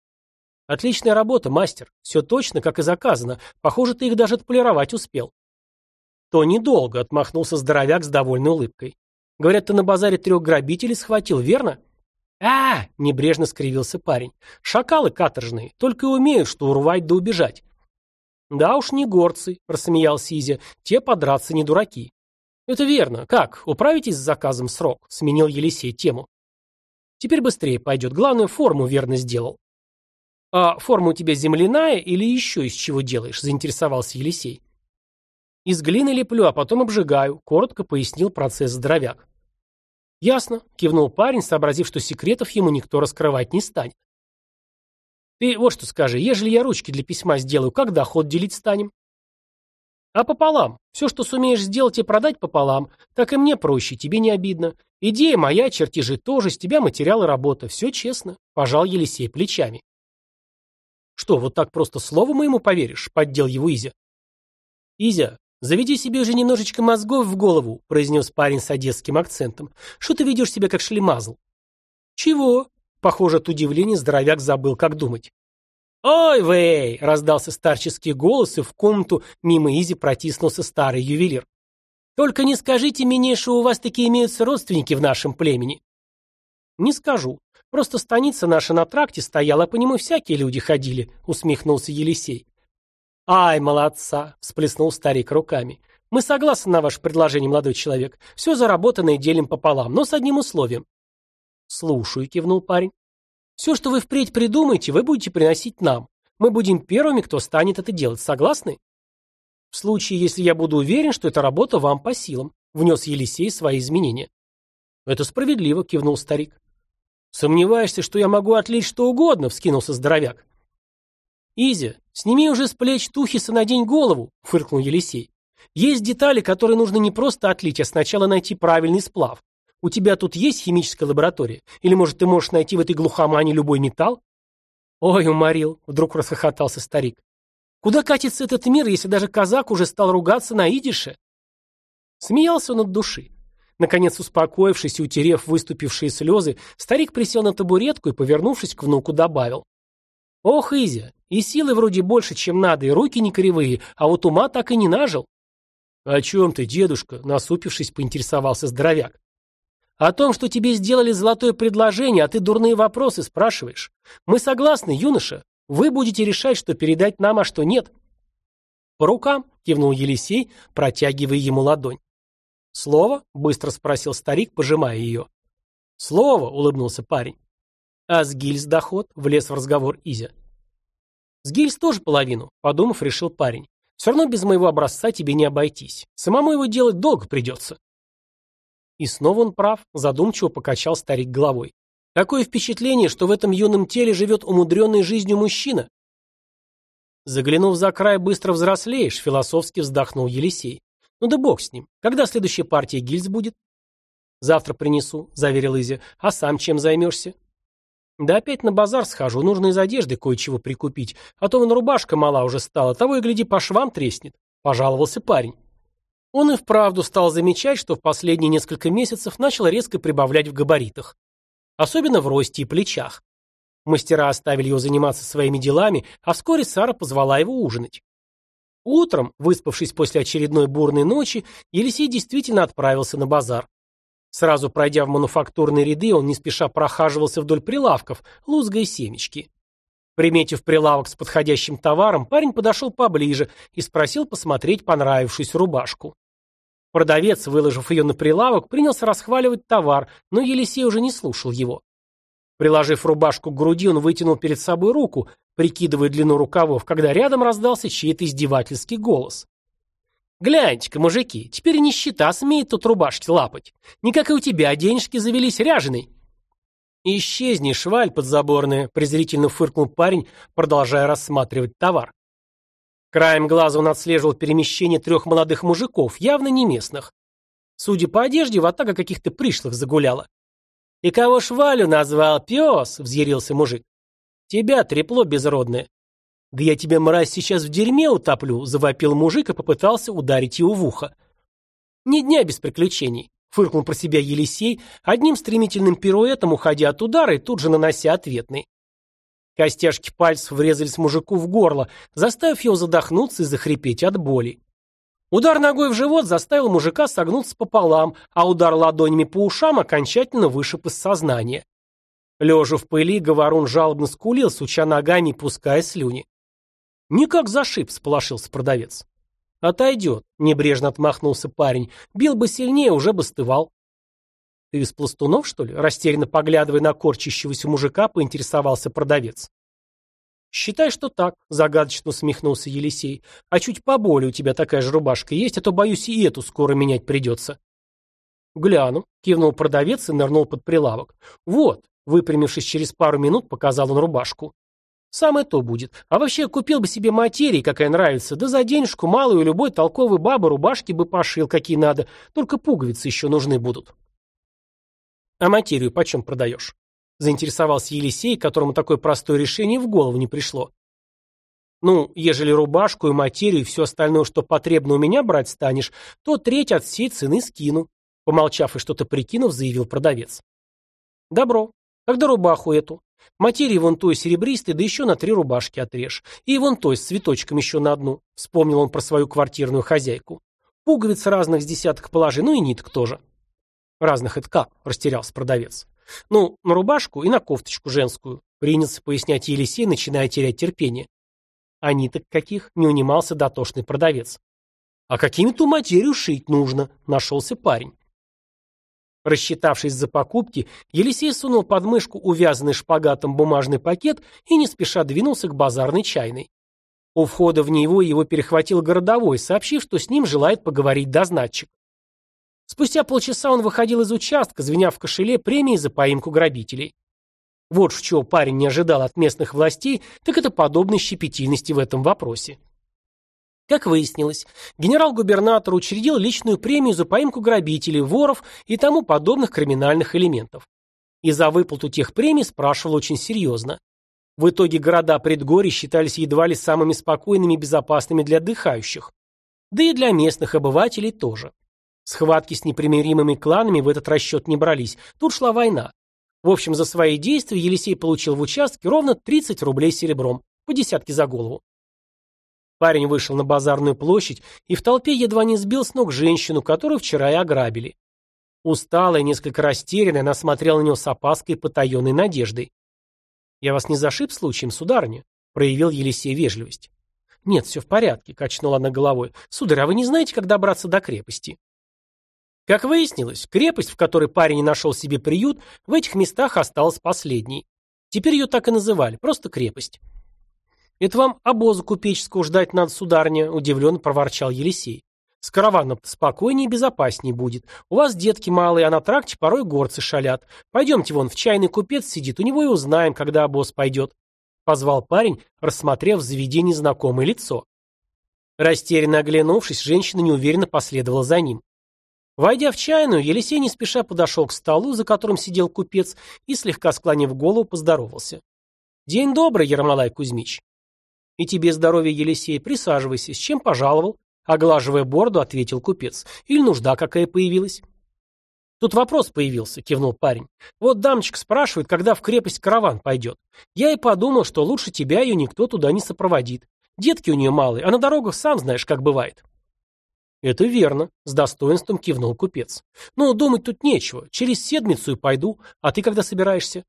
Speaker 1: «Отличная работа, мастер. Все точно, как и заказано. Похоже, ты их даже отполировать успел». «То недолго», — отмахнулся здоровяк с довольной улыбкой. «Говорят, ты на базаре трех грабителей схватил, верно?» а, небрежно скривился парень. «Шакалы каторжные, только и умеют, что урвать да убежать. «Да уж не горцы», — рассмеялся Изя, — «те подраться не дураки». «Это верно. Как, управитесь с заказом срок?» — сменил Елисей тему. «Теперь быстрее пойдет. Главное, форму верно сделал». «А форма у тебя земляная или еще из чего делаешь?» — заинтересовался Елисей. «Из глины леплю, а потом обжигаю», — коротко пояснил процесс здоровяк. «Ясно», — кивнул парень, сообразив, что секретов ему никто раскрывать не станет. Ты вот что скажи, ежели я ручки для письма сделаю, как доход делить станем? А пополам. Все, что сумеешь сделать и продать пополам, так и мне проще, тебе не обидно. Идея моя, чертежи тоже, с тебя материал и работа. Все честно. Пожал Елисей плечами. Что, вот так просто слову моему поверишь? Поддел его Изя. Изя, заведи себе уже немножечко мозгов в голову, произнес парень с одесским акцентом. Что ты ведешь себя как шлемазл? Чего? Похоже, от удивления здоровяк забыл, как думать. «Ой, вей!» — раздался старческий голос, и в комнату мимо Изи протиснулся старый ювелир. «Только не скажите мне, что у вас такие имеются родственники в нашем племени». Не скажу. Просто станица наша на тракте стояла, по нему всякие люди ходили, усмехнулся Елисей. Ай, молодца, всплеснул старик руками. Мы согласны на ваше предложение, молодой человек. Все заработанное делим пополам, но с одним условием. Слушаю, кивнул парень. Все, что вы впредь придумаете, вы будете приносить нам. Мы будем первыми, кто станет это делать. Согласны? В случае, если я буду уверен, что эта работа вам по силам, внес Елисей свои изменения. Это справедливо, кивнул старик. Сомневаешься, что я могу отлить что угодно, вскинулся здоровяк. Изя, сними уже с плеч Тухиса надень голову, фыркнул Елисей. Есть детали, которые нужно не просто отлить, а сначала найти правильный сплав. У тебя тут есть химическая лаборатория? Или, может, ты можешь найти в этой глухомане любой металл? Ой, уморил, вдруг расхохотался старик. Куда катится этот мир, если даже казак уже стал ругаться на идише? Смеялся он от души. Наконец, успокоившись и утерев выступившие слезы, старик присел на табуретку и, повернувшись к внуку, добавил. «Ох, Изя, и силы вроде больше, чем надо, и руки не кривые, а вот ума так и не нажил». «О чем ты, дедушка?» — насупившись, поинтересовался здоровяк. «О том, что тебе сделали золотое предложение, а ты дурные вопросы спрашиваешь. Мы согласны, юноша. Вы будете решать, что передать нам, а что нет». «По рукам», — кивнул Елисей, протягивая ему ладонь. «Слово?» — быстро спросил старик, пожимая ее. «Слово!» — улыбнулся парень. «А с гильз доход?» — влез в разговор Изя. «С гильз тоже половину», — подумав, решил парень. «Все равно без моего образца тебе не обойтись. Самому его делать долго придется». И снова он прав, задумчиво покачал старик головой. Такое впечатление, что в этом юном теле живет умудренный жизнью мужчина. Заглянув за край, быстро взрослеешь, философски вздохнул Елисей. Ну да бог с ним. Когда следующая партия гильз будет? Завтра принесу, заверил Изя. А сам чем займешься? Да опять на базар схожу, нужно из одежды кое-чего прикупить, а то вон рубашка мала уже стала, того и гляди по швам треснет, пожаловался парень. Он и вправду стал замечать, что в последние несколько месяцев начал резко прибавлять в габаритах. Особенно в росте и плечах. Мастера оставили его заниматься своими делами, а вскоре Сара позвала его ужинать. Утром, выспавшись после очередной бурной ночи, Елисей действительно отправился на базар. Сразу пройдя в мануфактурные ряды, он не спеша прохаживался вдоль прилавков, лузгая семечки. Приметив прилавок с подходящим товаром, парень подошел поближе и спросил посмотреть понравившуюся рубашку. Продавец, выложив ее на прилавок, принялся расхваливать товар, но Елисей уже не слушал его. Приложив рубашку к груди, он вытянул перед собой руку, прикидывая длину рукавов, когда рядом раздался чей-то издевательский голос. «Гляньте-ка, мужики, теперь нищета смеет тут рубашки лапать. Не как и у тебя, денежки завелись ряженой». «Исчезни, шваль подзаборная», — презрительно фыркнул парень, продолжая рассматривать товар. Краем глаза он отслеживал перемещение трех молодых мужиков, явно не местных. Судя по одежде, ватага каких-то пришлых загуляла. «И кого швалю назвал, пес?» — взъярился мужик. «Тебя, трепло безродное». «Да я тебя, мразь, сейчас в дерьме утоплю», — завопил мужик и попытался ударить его в ухо. «Ни дня без приключений», — фыркнул про себя Елисей, одним стремительным пируэтом уходя от удара и тут же нанося ответный. Костяшки пальцев врезались мужику в горло, заставив его задохнуться и захрипеть от боли. Удар ногой в живот заставил мужика согнуться пополам, а удар ладонями по ушам окончательно вышиб из сознания. Лежа в пыли, говорун жалобно скулил, суча ногами, пуская слюни. «Никак зашиб», — сполошился продавец. «Отойдет», — небрежно отмахнулся парень. «Бил бы сильнее, уже бы стывал». «Ты из пластунов, что ли?» — растерянно поглядывая на корчащегося мужика, поинтересовался продавец. «Считай, что так», — загадочно усмехнулся Елисей. «А чуть поболее у тебя такая же рубашка есть, а то, боюсь, и эту скоро менять придется». «Гляну», — кивнул продавец и нырнул под прилавок. «Вот, Выпрямившись через пару минут, показал он рубашку. Самое то будет. А вообще, купил бы себе материи, какая нравится, да за денежку малую любой толковый бабы рубашки бы пошил, какие надо, только пуговицы еще нужны будут. А материю почем продаешь? Заинтересовался Елисей, которому такое простое решение в голову не пришло. Ну, ежели рубашку и материю и все остальное, что потребно у меня брать станешь, то треть от всей цены скину. Помолчав и что-то прикинув, заявил продавец. Добро. Когда рубаху эту. Материи вон той серебристой, да еще на три рубашки отрежь. И вон той с цветочком еще на одну. Вспомнил он про свою квартирную хозяйку. Пуговиц разных с десяток положи, ну и ниток тоже. Разных это как? Растерялся продавец. Ну, на рубашку и на кофточку женскую, принялся пояснять Елисей, начиная терять терпение. Они так каких? Не унимался дотошный продавец. А какими-то материю шить нужно, нашелся парень. Рассчитавшись за покупки, Елисей сунул под мышку увязанный шпагатом бумажный пакет и не спеша двинулся к базарной чайной. У входа в него его перехватил городовой, сообщив, что с ним желает поговорить дознатчик. Спустя полчаса он выходил из участка, звеня в кошеле премии за поимку грабителей. Вот чего парень не ожидал от местных властей, так это подобной щепетильности в этом вопросе. Как выяснилось, генерал-губернатор учредил личную премию за поимку грабителей, воров и тому подобных криминальных элементов. И за выплату тех премий спрашивал очень серьезно. В итоге города предгорий считались едва ли самыми спокойными и безопасными для отдыхающих. Да и для местных обывателей тоже. Схватки с непримиримыми кланами в этот расчет не брались. Тут шла война. В общем, за свои действия Елисей получил в участке ровно 30 рублей серебром, по десятке за голову. Парень вышел на базарную площадь и в толпе едва не сбил с ног женщину, которую вчера и ограбили. Усталая, несколько растерянная, она смотрела на него с опаской и потаенной надеждой. «Я вас не зашиб случаем, сударыня?» — проявил Елисей вежливость. «Нет, все в порядке», — качнула она головой. «Сударь, а вы не знаете, как добраться до крепости?» Как выяснилось, крепость, в которой парень нашел себе приют, в этих местах осталась последней. Теперь ее так и называли, просто крепость. «Это вам обоза купеческого ждать надо, сударня», — удивленно проворчал Елисей. «С караваном спокойнее и безопаснее будет. У вас детки малые, а на тракте порой горцы шалят. Пойдемте вон, в чайный купец сидит, у него и узнаем, когда обоз пойдет». Позвал парень, рассмотрев в заведении знакомое лицо. Растерянно оглянувшись, женщина неуверенно последовала за ним. Войдя в чайную, Елисей не спеша подошел к столу, за которым сидел купец, и, слегка склонив голову, поздоровался. «День добрый, Ермолай Кузьмич». «И тебе здоровья, Елисей, присаживайся. С чем пожаловал?» Оглаживая бороду, ответил купец. «Или нужда какая появилась?» «Тут вопрос появился», — кивнул парень. «Вот дамочка спрашивает, когда в крепость караван пойдет. Я и подумал, что лучше тебя ее никто туда не сопроводит. Детки у нее малые, а на дорогах сам знаешь, как бывает». «Это верно», — с достоинством кивнул купец. «Ну, думать тут нечего. Через седмицу и пойду. А ты когда собираешься?»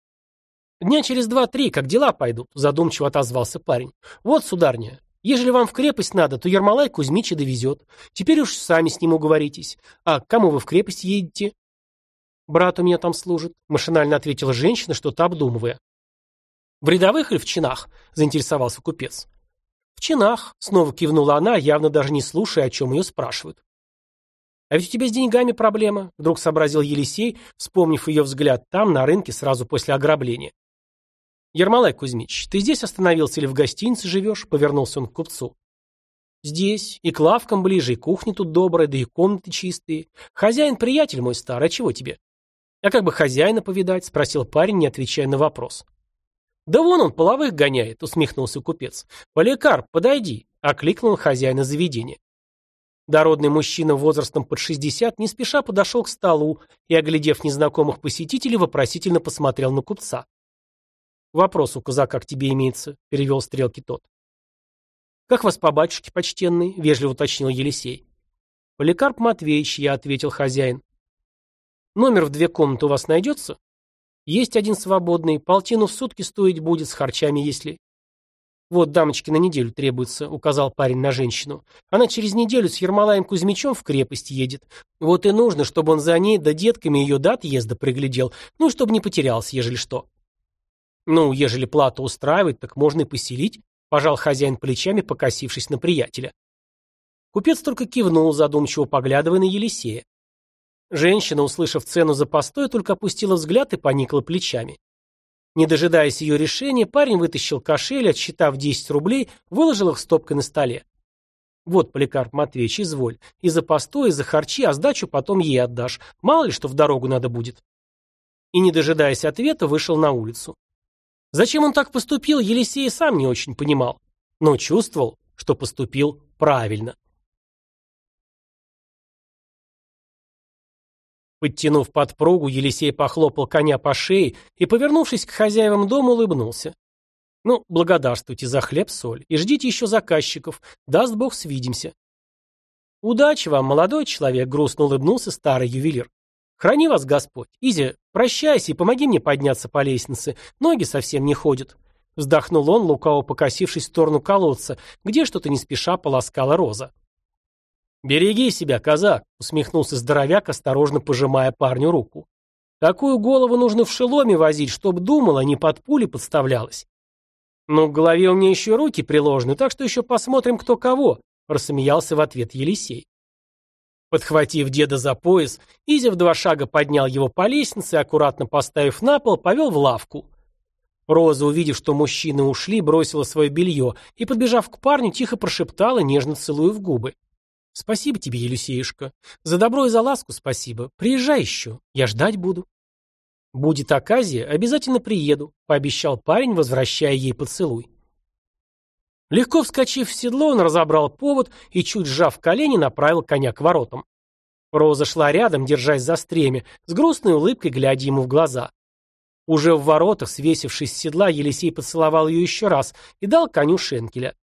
Speaker 1: «Дня через два-три, как дела пойдут», — задумчиво отозвался парень. «Вот, сударня, ежели вам в крепость надо, то Ермолай Кузьмича довезет. Теперь уж сами с ним уговоритесь. А к кому вы в крепость едете?» «Брат у меня там служит», — машинально ответила женщина, что-то обдумывая. «В рядовых или в чинах?» — заинтересовался купец. «В чинах», — снова кивнула она, явно даже не слушая, о чем ее спрашивают. «А ведь у тебя с деньгами проблема», — вдруг сообразил Елисей, вспомнив ее взгляд там, на рынке, сразу после ограбления. «Ермолай Кузьмич, ты здесь остановился или в гостинице живешь?» — повернулся он к купцу. «Здесь. И к лавкам ближе, и кухня тут добрая, да и комнаты чистые. Хозяин приятель мой старый, а чего тебе?» «А как бы хозяина повидать?» — спросил парень, не отвечая на вопрос. «Да вон он, половых гоняет», — усмехнулся купец. «Поликарп, подойди», — окликнул хозяина заведения. Дородный мужчина возрастом под шестьдесят не спеша подошел к столу и, оглядев незнакомых посетителей, вопросительно посмотрел на купца. «Вопрос у казака к тебе имеется», — перевел стрелки тот. «Как вас по батюшке, почтенный?» — вежливо уточнил Елисей. «Поликарп Матвеевич», — я ответил хозяин. «Номер в две комнаты у вас найдется?» «Есть один свободный, полтину в сутки стоить будет, с харчами если...» «Вот дамочке на неделю требуется», — указал парень на женщину. «Она через неделю с Ермолаем Кузьмичем в крепость едет. Вот и нужно, чтобы он за ней да детками ее до отъезда приглядел, ну, чтобы не потерялся, ежели что». Ну, ежели плата устраивает, так можно и поселить, пожал хозяин плечами, покосившись на приятеля. Купец только кивнул, задумчиво поглядывая на Елисея. Женщина, услышав цену за постой, только опустила взгляд и поникла плечами. Не дожидаясь ее решения, парень вытащил кошель, отсчитав 10 рублей, выложил их стопкой на столе. «Вот, Поликарп Матвеевич, изволь. И за постой, и за харчи, а сдачу потом ей отдашь. Мало ли, что в дорогу надо будет». И, не дожидаясь ответа, вышел на улицу. Зачем он так поступил, Елисей сам не очень понимал, но чувствовал, что поступил правильно. Подтянув подпругу, Елисей похлопал коня по шее и, повернувшись к хозяевам дома, улыбнулся. «Ну, благодарствуйте за хлеб-соль и ждите еще заказчиков. Даст Бог, свидимся». «Удачи вам, молодой человек», — грустно улыбнулся старый ювелир. «Храни вас Господь. Изя, Прощайся и помоги мне подняться по лестнице. Ноги совсем не ходят. Вздохнул он, лукаво покосившись в сторону колодца, где что-то не спеша полоскала роза. «Береги себя, казак», — усмехнулся здоровяк, осторожно пожимая парню руку. «Такую голову нужно в шеломе возить, чтоб думала, не под пули подставлялась». «Ну, к голове у меня еще руки приложены, так что еще посмотрим, кто кого», — рассмеялся в ответ Елисей. Подхватив деда за пояс, Изя в два шага поднял его по лестнице аккуратно поставив на пол, повел в лавку. Роза, увидев, что мужчины ушли, бросила свое белье и, подбежав к парню, тихо прошептала, нежно целуя в губы. «Спасибо тебе, Елисеюшка. За добро и за ласку спасибо. Приезжай еще. Я ждать буду». «Будет оказия, обязательно приеду», — пообещал парень, возвращая ей поцелуй. Легко вскочив в седло, он разобрал повод и, чуть сжав колени, направил коня к воротам. Роза шла рядом, держась за стремя, с грустной улыбкой глядя ему в глаза. Уже в воротах, свесившись с седла, Елисей поцеловал ее еще раз и дал коню шенкеля.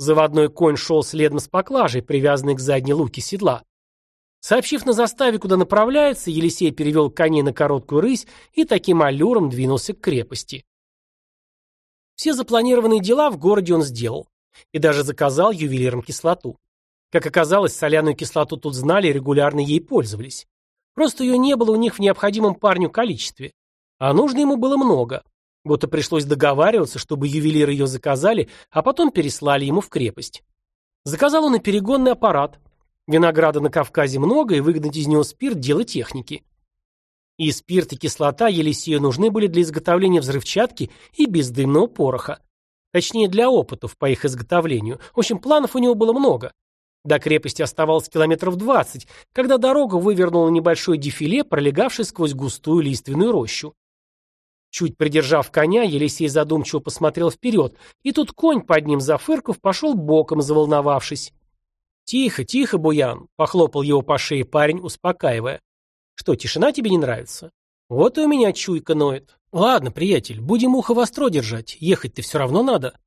Speaker 1: Заводной конь шел следом с поклажей, привязанной к задней луке седла. Сообщив на заставе, куда направляется, Елисей перевел коней на короткую рысь и таким аллюром двинулся к крепости. Все запланированные дела в городе он сделал. И даже заказал ювелирам кислоту. Как оказалось, соляную кислоту тут знали и регулярно ей пользовались. Просто ее не было у них в необходимом парню количестве. А нужно ему было много. Будто пришлось договариваться, чтобы ювелиры ее заказали, а потом переслали ему в крепость. Заказал он и перегонный аппарат. Винограда на Кавказе много, и выгнать из него спирт – дело техники. И спирт, и кислота Елисею нужны были для изготовления взрывчатки и бездымного пороха. Точнее, для опытов по их изготовлению. В общем, планов у него было много. До крепости оставалось километров двадцать, когда дорога вывернула небольшой дефиле, пролегавший сквозь густую лиственную рощу. Чуть придержав коня, Елисей задумчиво посмотрел вперед, и тут конь под ним зафырков пошел боком, заволновавшись. «Тихо, тихо, Буян!» — похлопал его по шее парень, успокаивая. Что, тишина тебе не нравится? Вот и у меня чуйка ноет. Ладно, приятель, будем ухо востро держать. Ехать-то все равно надо.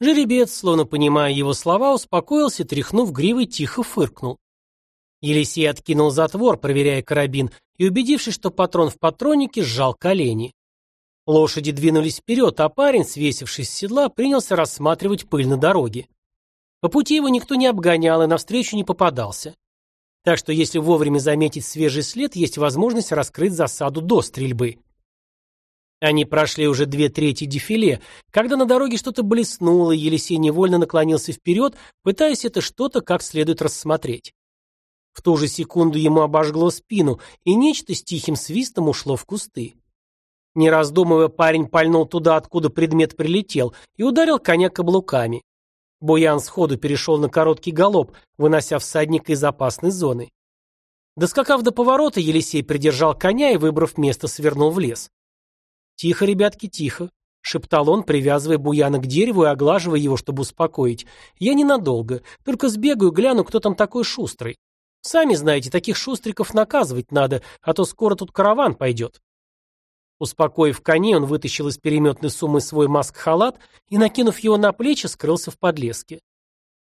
Speaker 1: Жеребец, словно понимая его слова, успокоился, тряхнув гривой, тихо фыркнул. Елисей откинул затвор, проверяя карабин, и, убедившись, что патрон в патроннике, сжал колени. Лошади двинулись вперед, а парень, свесившись с седла, принялся рассматривать пыль на дороге. По пути его никто не обгонял и навстречу не попадался. Так что если вовремя заметить свежий след, есть возможность раскрыть засаду до стрельбы. Они прошли уже две трети дефиле, когда на дороге что-то блеснуло, и Елисей невольно наклонился вперед, пытаясь это что-то как следует рассмотреть. В ту же секунду ему обожгло спину, и нечто с тихим свистом ушло в кусты. Не раздумывая, парень пальнул туда, откуда предмет прилетел, и ударил коня каблуками. Буян сходу перешел на короткий галоп, вынося всадника из опасной зоны. Доскакав до поворота, Елисей придержал коня и, выбрав место, свернул в лес. «Тихо, ребятки, тихо», — шептал он, привязывая Буяна к дереву и оглаживая его, чтобы успокоить. «Я ненадолго, только сбегаю, гляну, кто там такой шустрый. Сами знаете, таких шустриков наказывать надо, а то скоро тут караван пойдет». Успокоив коней, он вытащил из переметной суммы свой маск-халат и, накинув его на плечи, скрылся в подлеске.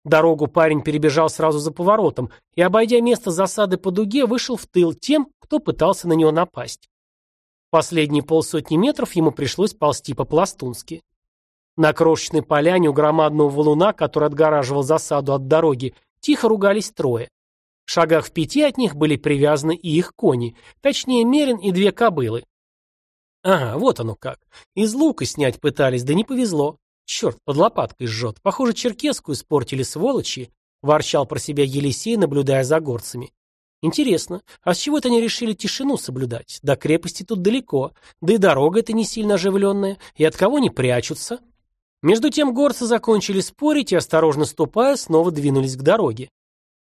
Speaker 1: Дорогу парень перебежал сразу за поворотом и, обойдя место засады по дуге, вышел в тыл тем, кто пытался на него напасть. Последние полсотни метров ему пришлось ползти по-пластунски. На крошечной поляне у громадного валуна, который отгораживал засаду от дороги, тихо ругались трое. В шагах в пяти от них были привязаны и их кони, точнее Мерин и две кобылы. Ага, вот оно как. Из лука снять пытались, да не повезло. Черт, под лопаткой жжет. Похоже, черкеску испортили сволочи, ворчал про себя Елисей, наблюдая за горцами. Интересно, а с чего это они решили тишину соблюдать? До крепости тут далеко, да и дорога эта не сильно оживленная, и от кого не прячутся? Между тем горцы закончили спорить и, осторожно ступая, снова двинулись к дороге.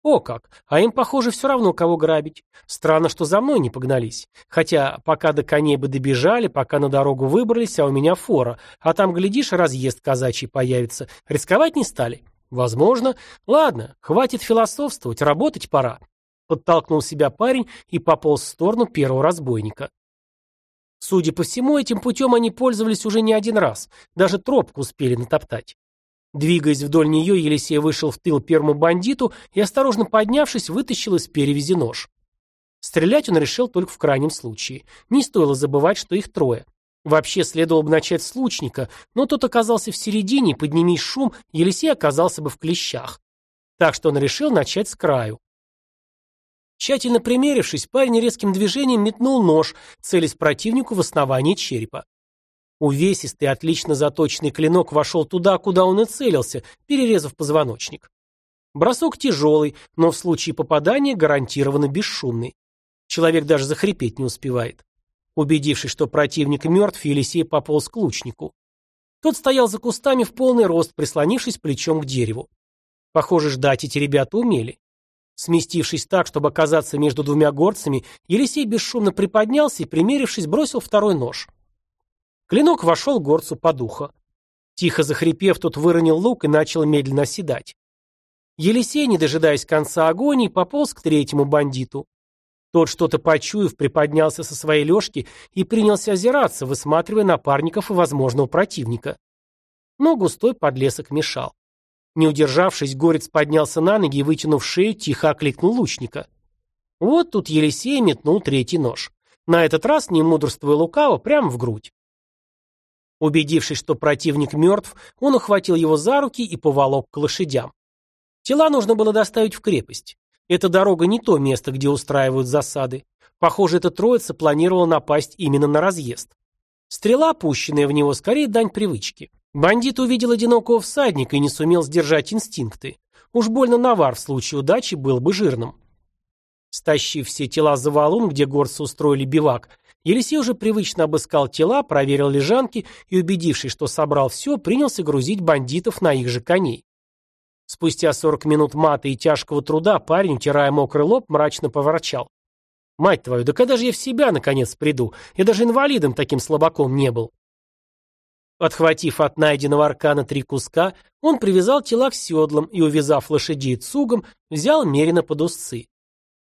Speaker 1: О как! А им, похоже, все равно кого грабить. Странно, что за мной не погнались. Хотя, пока до коней бы добежали, пока на дорогу выбрались, а у меня фора. А там, глядишь, разъезд казачий появится. Рисковать не стали? Возможно. Ладно, хватит философствовать, работать пора. Подтолкнул себя парень и пополз в сторону первого разбойника. Судя по всему, этим путем они пользовались уже не один раз. Даже тропку успели натоптать. Двигаясь вдоль нее, Елисей вышел в тыл первому бандиту и, осторожно поднявшись, вытащил из перевязи нож. Стрелять он решил только в крайнем случае. Не стоило забывать, что их трое. Вообще следовало бы начать с лучника, но тот оказался в середине, поднимись шум, Елисей оказался бы в клещах. Так что он решил начать с краю. Тщательно примерившись, парень резким движением метнул нож, целясь противнику в основании черепа. Увесистый, отлично заточенный клинок вошел туда, куда он и целился, перерезав позвоночник. Бросок тяжелый, но в случае попадания гарантированно бесшумный. Человек даже захрипеть не успевает. Убедившись, что противник мертв, Елисей пополз к лучнику. Тот стоял за кустами в полный рост, прислонившись плечом к дереву. Похоже, ждать эти ребята умели. Сместившись так, чтобы оказаться между двумя горцами, Елисей бесшумно приподнялся и, примерившись, бросил второй нож. Клинок вошел горцу по духу. Тихо захрипев, тот выронил лук и начал медленно оседать. Елисей, не дожидаясь конца агонии, пополз к третьему бандиту. Тот, что-то почуяв, приподнялся со своей лёжки и принялся озираться, высматривая напарников и возможного противника. Но густой подлесок мешал. Не удержавшись, горец поднялся на ноги и, вытянув шею, тихо окликнул лучника. Вот тут Елисей метнул третий нож. На этот раз, не мудрствуя лукаво, прямо в грудь. Убедившись, что противник мертв, он ухватил его за руки и поволок к лошадям. Тела нужно было доставить в крепость. Эта дорога не то место, где устраивают засады. Похоже, эта троица планировала напасть именно на разъезд. Стрела, пущенная в него, скорее дань привычки. Бандит увидел одинокого всадника и не сумел сдержать инстинкты. Уж больно навар в случае удачи был бы жирным. Стащив все тела за валун, где горцы устроили бивак, Елисей уже привычно обыскал тела, проверил лежанки и, убедившись, что собрал все, принялся грузить бандитов на их же коней. Спустя сорок минут мата и тяжкого труда парень, утирая мокрый лоб, мрачно поворчал. «Мать твою, да когда же я в себя, наконец, приду? Я даже инвалидом таким слабаком не был». Отхватив от найденного аркана три куска, он привязал тела к седлам и, увязав лошадей цугом, взял мерено под узцы.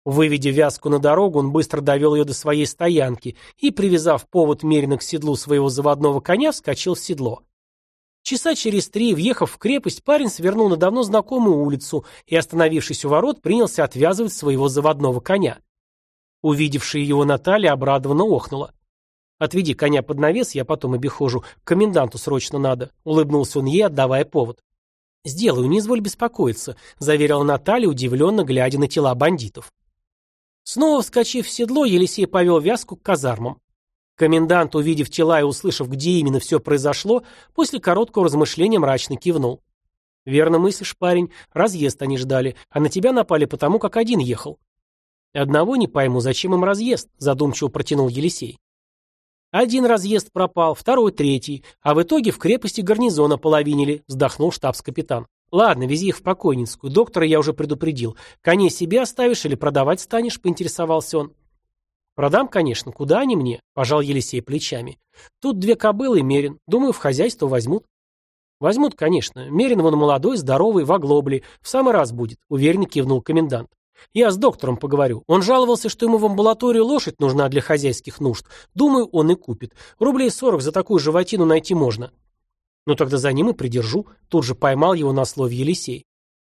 Speaker 1: Выведя вязку на дорогу, он быстро довел ее до своей стоянки и, привязав повод мерено к седлу своего заводного коня, вскочил в седло. Часа через три, въехав в крепость, парень свернул на давно знакомую улицу и, остановившись у ворот, принялся отвязывать своего заводного коня. Увидевшая его Наталья обрадованно охнула. «Отведи коня под навес, я потом обихожу. К коменданту срочно надо», — улыбнулся он ей, отдавая повод. «Сделаю, не изволь беспокоиться», — заверила Наталья, удивленно глядя на тела бандитов. Снова вскочив в седло, Елисей повел вязку к казармам. Комендант, увидев тела и услышав, где именно все произошло, после короткого размышления мрачно кивнул. «Верно мыслишь, парень. Разъезд они ждали, а на тебя напали потому, как один ехал». «Одного не пойму, зачем им разъезд?» – задумчиво протянул Елисей. «Один разъезд пропал, второй, третий, а в итоге в крепости гарнизона половинили», – вздохнул штабс-капитан. «Ладно, вези их в покойницкую. Доктора я уже предупредил. Коней себе оставишь или продавать станешь?» – поинтересовался он. Продам, конечно, куда они мне? Пожал Елисей плечами. Тут две кобылы Мерин. Думаю, в хозяйство возьмут. Возьмут, конечно. Мерин вон молодой, здоровый, в оглобле. В самый раз будет, уверенно кивнул комендант. Я с доктором поговорю. Он жаловался, что ему в амбулаторию лошадь нужна для хозяйских нужд. Думаю, он и купит. Рублей сорок за такую животину найти можно. Ну тогда за ним и придержу. Тут же поймал его на слове Елисей.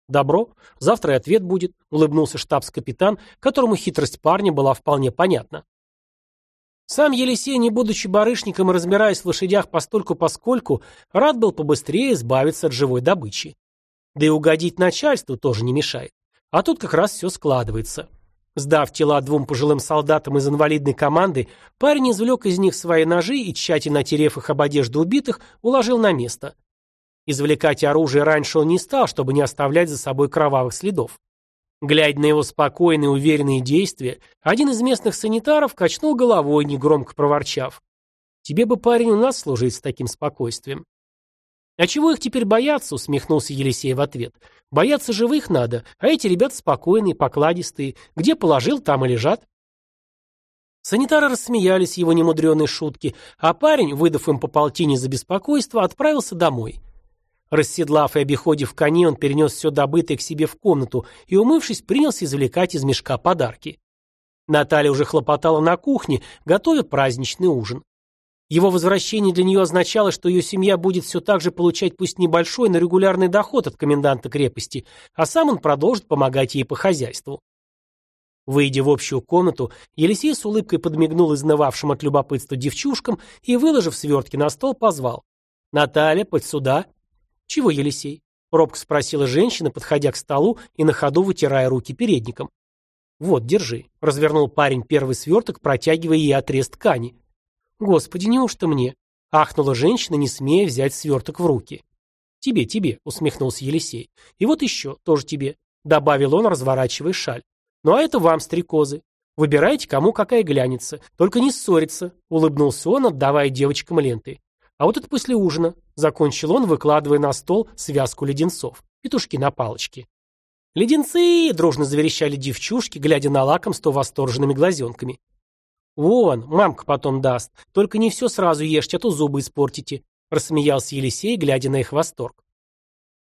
Speaker 1: «Добро. Завтра и ответ будет», — улыбнулся штабс-капитан, которому хитрость парня была вполне понятна. Сам Елисей, не будучи барышником и разбираясь в лошадях постольку-поскольку, рад был побыстрее избавиться от живой добычи. Да и угодить начальству тоже не мешает. А тут как раз все складывается. Сдав тела двум пожилым солдатам из инвалидной команды, парень извлек из них свои ножи и, тщательно отерев их об одежду убитых, уложил на место. Извлекать оружие раньше он не стал, чтобы не оставлять за собой кровавых следов. Глядя на его спокойные, уверенные действия, один из местных санитаров качнул головой, негромко проворчав. «Тебе бы, парень, у нас служить с таким спокойствием». «А чего их теперь бояться?» — усмехнулся Елисей в ответ. «Бояться живых надо, а эти ребята спокойные, покладистые. Где положил, там и лежат». Санитары рассмеялись его немудреной шутки, а парень, выдав им по полтине за беспокойство, отправился домой. Расседлав и обиходив коней, он перенес все добытое к себе в комнату и, умывшись, принялся извлекать из мешка подарки. Наталья уже хлопотала на кухне, готовя праздничный ужин. Его возвращение для нее означало, что ее семья будет все так же получать пусть небольшой, но регулярный доход от коменданта крепости, а сам он продолжит помогать ей по хозяйству. Выйдя в общую комнату, Елисей с улыбкой подмигнул изнывавшим от любопытства девчушкам и, выложив свертки на стол, позвал. «Наталья, подь сюда». «Чего, Елисей?» — робко спросила женщина, подходя к столу и на ходу вытирая руки передником. «Вот, держи», — развернул парень первый сверток, протягивая ей отрез ткани. «Господи, неужто мне?» — ахнула женщина, не смея взять сверток в руки. «Тебе, тебе», — усмехнулся Елисей. «И вот еще, тоже тебе», — добавил он, разворачивая шаль. «Ну а это вам, стрекозы. Выбирайте, кому какая глянется. Только не ссориться», — улыбнулся он, отдавая девочкам ленты. «А вот это после ужина», — закончил он, выкладывая на стол связку леденцов. Петушки на палочке. «Леденцы!» — дружно заверещали девчушки, глядя на лакомство восторженными глазенками. «Вон, мамка потом даст. Только не все сразу ешьте, а то зубы испортите», — рассмеялся Елисей, глядя на их восторг.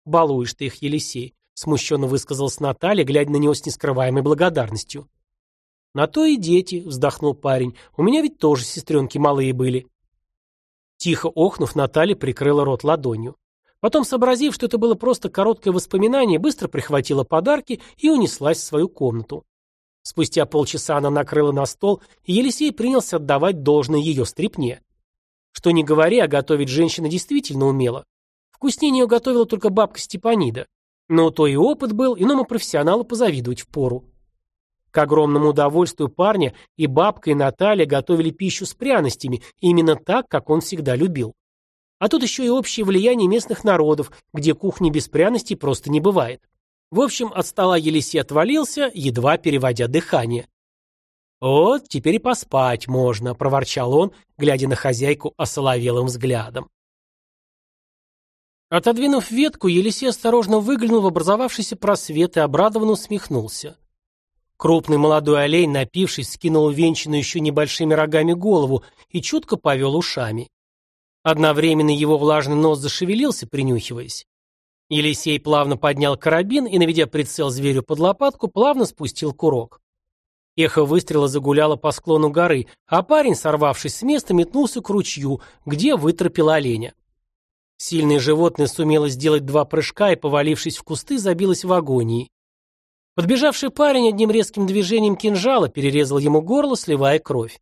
Speaker 1: «Балуешь ты их, Елисей», — смущенно высказалась Наталья, глядя на него с нескрываемой благодарностью. «На то и дети», — вздохнул парень. «У меня ведь тоже сестренки малые были». Тихо охнув, Наталья прикрыла рот ладонью. Потом, сообразив, что это было просто короткое воспоминание, быстро прихватила подарки и унеслась в свою комнату. Спустя полчаса она накрыла на стол, и Елисей принялся отдавать должное ее стрипне. Что не говори, а готовить женщина действительно умела. Вкуснее нее готовила только бабка Степанида. Но то и опыт был, иному профессионалу позавидовать впору. К огромному удовольствию парня и бабка, и Наталья готовили пищу с пряностями, именно так, как он всегда любил. А тут еще и общее влияние местных народов, где кухни без пряностей просто не бывает. В общем, от стола Елисей отвалился, едва переводя дыхание. «Вот, теперь и поспать можно», — проворчал он, глядя на хозяйку осоловелым взглядом. Отодвинув ветку, Елисей осторожно выглянул в образовавшийся просвет и обрадованно усмехнулся. Крупный молодой олень, напившись, скинул венчанную еще небольшими рогами голову и чутко повел ушами. Одновременно его влажный нос зашевелился, принюхиваясь. Елисей плавно поднял карабин и, наведя прицел зверю под лопатку, плавно спустил курок. Эхо выстрела загуляло по склону горы, а парень, сорвавшись с места, метнулся к ручью, где выторпел оленя. Сильное животное сумело сделать два прыжка и, повалившись в кусты, забилось в агонии. Подбежавший парень одним резким движением кинжала перерезал ему горло, сливая кровь.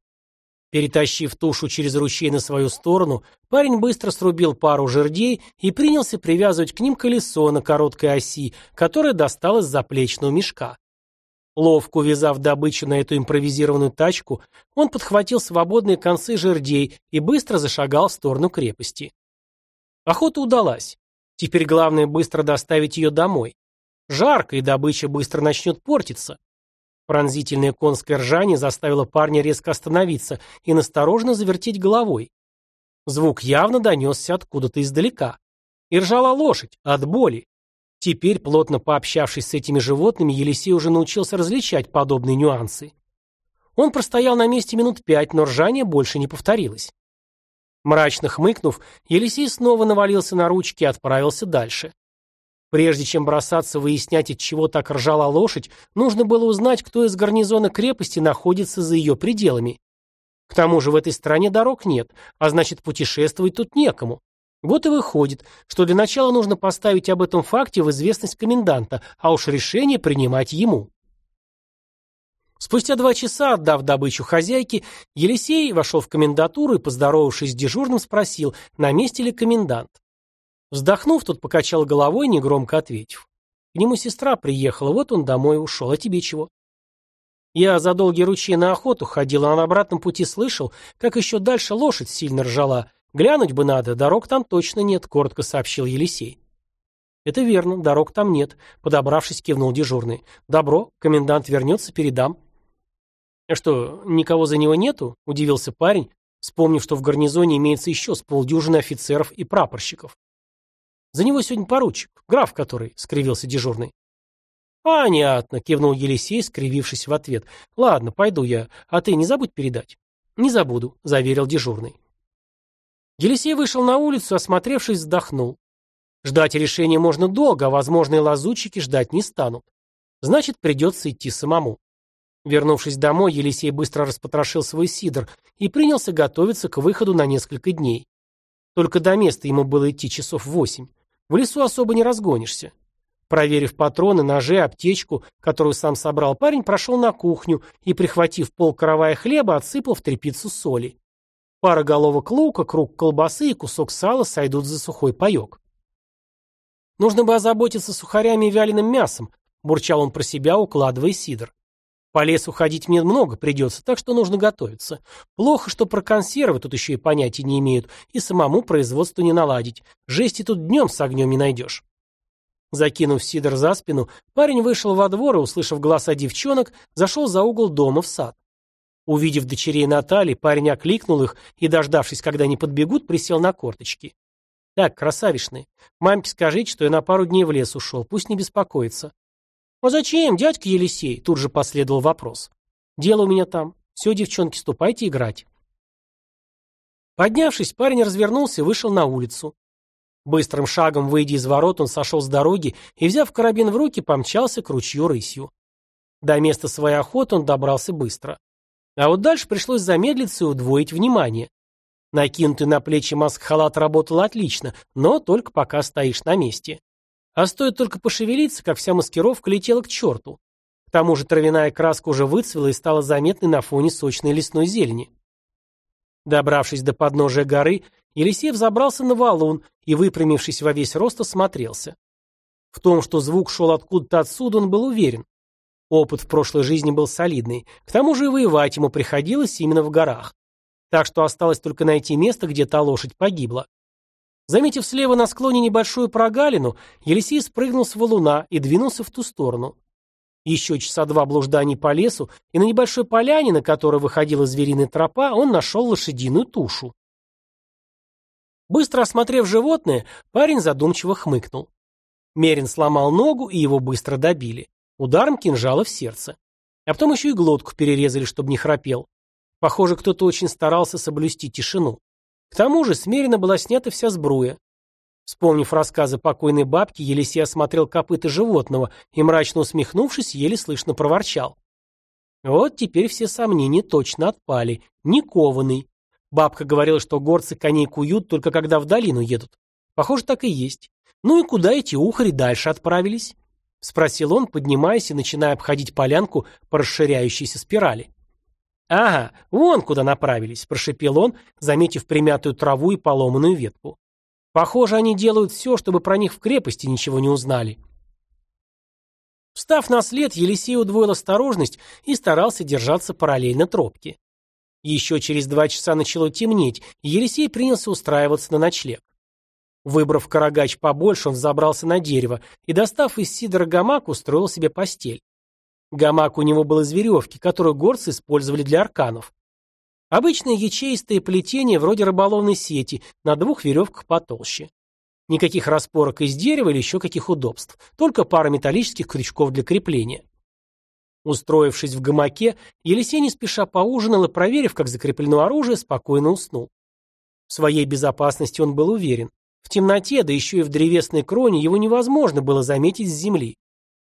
Speaker 1: Перетащив тушу через ручей на свою сторону, парень быстро срубил пару жердей и принялся привязывать к ним колесо на короткой оси, которое достал из заплечного мешка. Ловко увязав добычу на эту импровизированную тачку, он подхватил свободные концы жердей и быстро зашагал в сторону крепости. Охота удалась. Теперь главное быстро доставить ее домой. Жарко, и добыча быстро начнет портиться. Пронзительное конское ржание заставило парня резко остановиться и настороженно завертеть головой. Звук явно донесся откуда-то издалека. И ржала лошадь от боли. Теперь, плотно пообщавшись с этими животными, Елисей уже научился различать подобные нюансы. Он простоял на месте минут пять, но ржание больше не повторилось. Мрачно хмыкнув, Елисей снова навалился на ручки и отправился дальше. Прежде чем бросаться выяснять, от чего так ржала лошадь, нужно было узнать, кто из гарнизона крепости находится за ее пределами. К тому же в этой стране дорог нет, а значит путешествовать тут некому. Вот и выходит, что для начала нужно поставить об этом факте в известность коменданта, а уж решение принимать ему. Спустя два часа, отдав добычу хозяйке, Елисей вошел в комендатуру и, поздоровавшись с дежурным, спросил, на месте ли комендант. Вздохнув, тот покачал головой, негромко ответив. К нему сестра приехала, вот он домой ушел, а тебе чего? Я за долгие ручьи на охоту ходил, а на обратном пути слышал, как еще дальше лошадь сильно ржала. Глянуть бы надо, дорог там точно нет, коротко сообщил Елисей. Это верно, дорог там нет, подобравшись, кивнул дежурный. Добро, комендант вернется, передам. А что, никого за него нету? Удивился парень, вспомнив, что в гарнизоне имеется еще с полдюжины офицеров и прапорщиков. За него сегодня поручик, граф который, — скривился дежурный. «Понятно», — кивнул Елисей, скривившись в ответ. «Ладно, пойду я, а ты не забудь передать». «Не забуду», — заверил дежурный. Елисей вышел на улицу, осмотревшись, вздохнул. Ждать решения можно долго, а возможные лазутчики ждать не станут. Значит, придется идти самому. Вернувшись домой, Елисей быстро распотрошил свой сидр и принялся готовиться к выходу на несколько дней. Только до места ему было идти часов восемь. В лесу особо не разгонишься. Проверив патроны, ножи, аптечку, которую сам собрал, парень прошел на кухню и, прихватив пол каравая хлеба, отсыпал в трепицу соли. Пара головок лука, круг колбасы и кусок сала сойдут за сухой паек. Нужно бы озаботиться сухарями и вяленым мясом, бурчал он про себя, укладывая сидр. По лесу ходить мне много придется, так что нужно готовиться. Плохо, что про консервы тут еще и понятия не имеют, и самому производство не наладить. Жести тут днем с огнем не найдешь. Закинув сидр за спину, парень вышел во двор и, услышав голоса девчонок, зашел за угол дома в сад. Увидев дочерей Натальи, парень окликнул их и, дождавшись, когда они подбегут, присел на корточки. «Так, красавишны, мамке скажите, что я на пару дней в лес ушел, пусть не беспокоится». «А зачем, дядька Елисей?» Тут же последовал вопрос. «Дело у меня там. Все, девчонки, ступайте играть». Поднявшись, парень развернулся и вышел на улицу. Быстрым шагом, выйдя из ворот, он сошел с дороги и, взяв карабин в руки, помчался к ручью рысью. До места своей охоты он добрался быстро. А вот дальше пришлось замедлиться и удвоить внимание. Накинутый на плечи маск-халат работал отлично, но только пока стоишь на месте. А стоит только пошевелиться, как вся маскировка летела к черту. К тому же травяная краска уже выцвела и стала заметной на фоне сочной лесной зелени. Добравшись до подножия горы, Елисеев забрался на валун и, выпрямившись во весь рост, осмотрелся. В том, что звук шел откуда-то отсюда, он был уверен. Опыт в прошлой жизни был солидный, к тому же и воевать ему приходилось именно в горах. Так что осталось только найти место, где та лошадь погибла. Заметив слева на склоне небольшую прогалину, Елисей спрыгнул с валуна и двинулся в ту сторону. Еще часа два блужданий по лесу, и на небольшой поляне, на которой выходила звериная тропа, он нашел лошадиную тушу. Быстро осмотрев животное, парень задумчиво хмыкнул. Мерин сломал ногу, и его быстро добили. Ударом кинжала в сердце. А потом еще и глотку перерезали, чтобы не храпел. Похоже, кто-то очень старался соблюсти тишину. К тому же с Мерина была снята вся сбруя. Вспомнив рассказы покойной бабки, Елисей осмотрел копыта животного и, мрачно усмехнувшись, еле слышно проворчал. Вот теперь все сомнения точно отпали. Не кованый. Бабка говорила, что горцы коней куют только когда в долину едут. Похоже, так и есть. Ну и куда эти ухари дальше отправились? Спросил он, поднимаясь и начиная обходить полянку по расширяющейся спирали. «Ага, вон куда направились», – прошепел он, заметив примятую траву и поломанную ветку. «Похоже, они делают все, чтобы про них в крепости ничего не узнали». Встав на след, Елисей удвоил осторожность и старался держаться параллельно тропке. Еще через два часа начало темнеть, и Елисей принялся устраиваться на ночлег. Выбрав карагач побольше, он взобрался на дерево и, достав из сидора гамак, устроил себе постель. Гамак у него был из веревки, которую горцы использовали для арканов. Обычное ячеистое плетение вроде рыболовной сети, на двух веревках потолще. Никаких распорок из дерева или еще каких удобств, только пара металлических крючков для крепления. Устроившись в гамаке, Елисей не спеша поужинал и, проверив, как закреплено оружие, спокойно уснул. В своей безопасности он был уверен. В темноте, да еще и в древесной кроне, его невозможно было заметить с земли.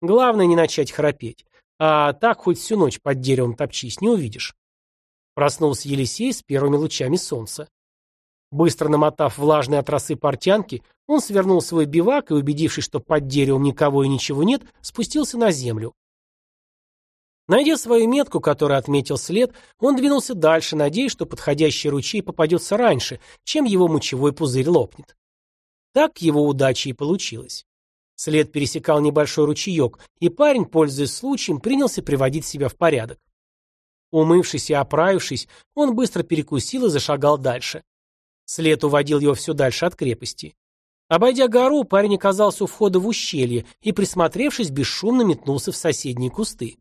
Speaker 1: Главное не начать храпеть. А так хоть всю ночь под деревом топчись, не увидишь. Проснулся Елисей с первыми лучами солнца. Быстро намотав влажные от росы портянки, он свернул свой бивак и, убедившись, что под деревом никого и ничего нет, спустился на землю. Найдя свою метку, которую отметил след, он двинулся дальше, надеясь, что подходящий ручей попадется раньше, чем его мочевой пузырь лопнет. Так его удача и получилась. След пересекал небольшой ручеек, и парень, пользуясь случаем, принялся приводить себя в порядок. Умывшись и оправившись, он быстро перекусил и зашагал дальше. След уводил его все дальше от крепости. Обойдя гору, парень оказался у входа в ущелье и, присмотревшись, бесшумно метнулся в соседние кусты.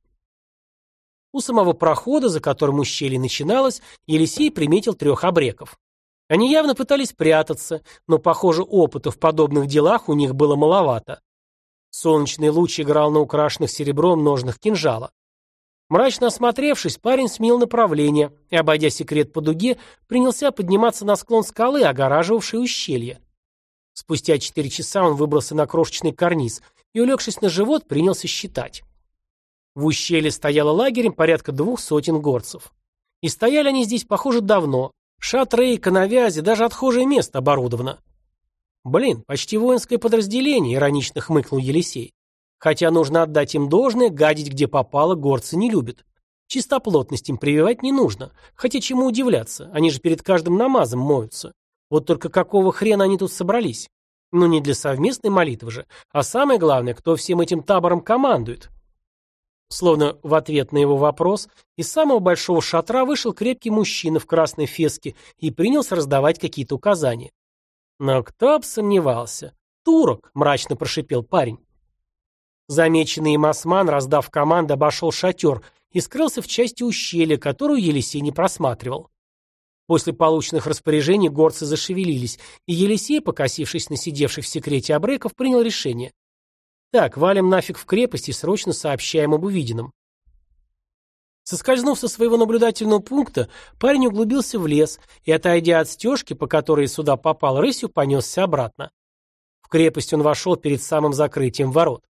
Speaker 1: У самого прохода, за которым ущелье начиналось, Елисей приметил трех обреков. Они явно пытались прятаться, но, похоже, опыта в подобных делах у них было маловато. Солнечный луч играл на украшенных серебром ножных кинжала. Мрачно осмотревшись, парень сменил направление и, обойдя секрет по дуге, принялся подниматься на склон скалы, огораживавшей ущелье. Спустя четыре часа он выбрался на крошечный карниз и, улегшись на живот, принялся считать. В ущелье стояло лагерем порядка двух сотен горцев. И стояли они здесь, похоже, давно. Шатры, коновязи, даже отхожее место оборудовано. «Блин, почти воинское подразделение», — иронично хмыкнул Елисей. Хотя нужно отдать им должное, гадить где попало горцы не любят. Чистоплотность им прививать не нужно. Хотя чему удивляться, они же перед каждым намазом моются. Вот только какого хрена они тут собрались? Ну не для совместной молитвы же, а самое главное, кто всем этим табором командует. Словно в ответ на его вопрос, из самого большого шатра вышел крепкий мужчина в красной феске и принялся раздавать какие-то указания. Но кто б сомневался. «Турок!» — мрачно прошипел парень. Замеченный им осман, раздав команду, обошел шатер и скрылся в части ущелья, которую Елисей не просматривал. После полученных распоряжений горцы зашевелились, и Елисей, покосившись на сидевших в секрете обреков, принял решение. Так, валим нафиг в крепость и срочно сообщаем об увиденном. Соскользнув со своего наблюдательного пункта, парень углубился в лес и, отойдя от стежки, по которой сюда попал, рысью понесся обратно. В крепость он вошел перед самым закрытием ворот.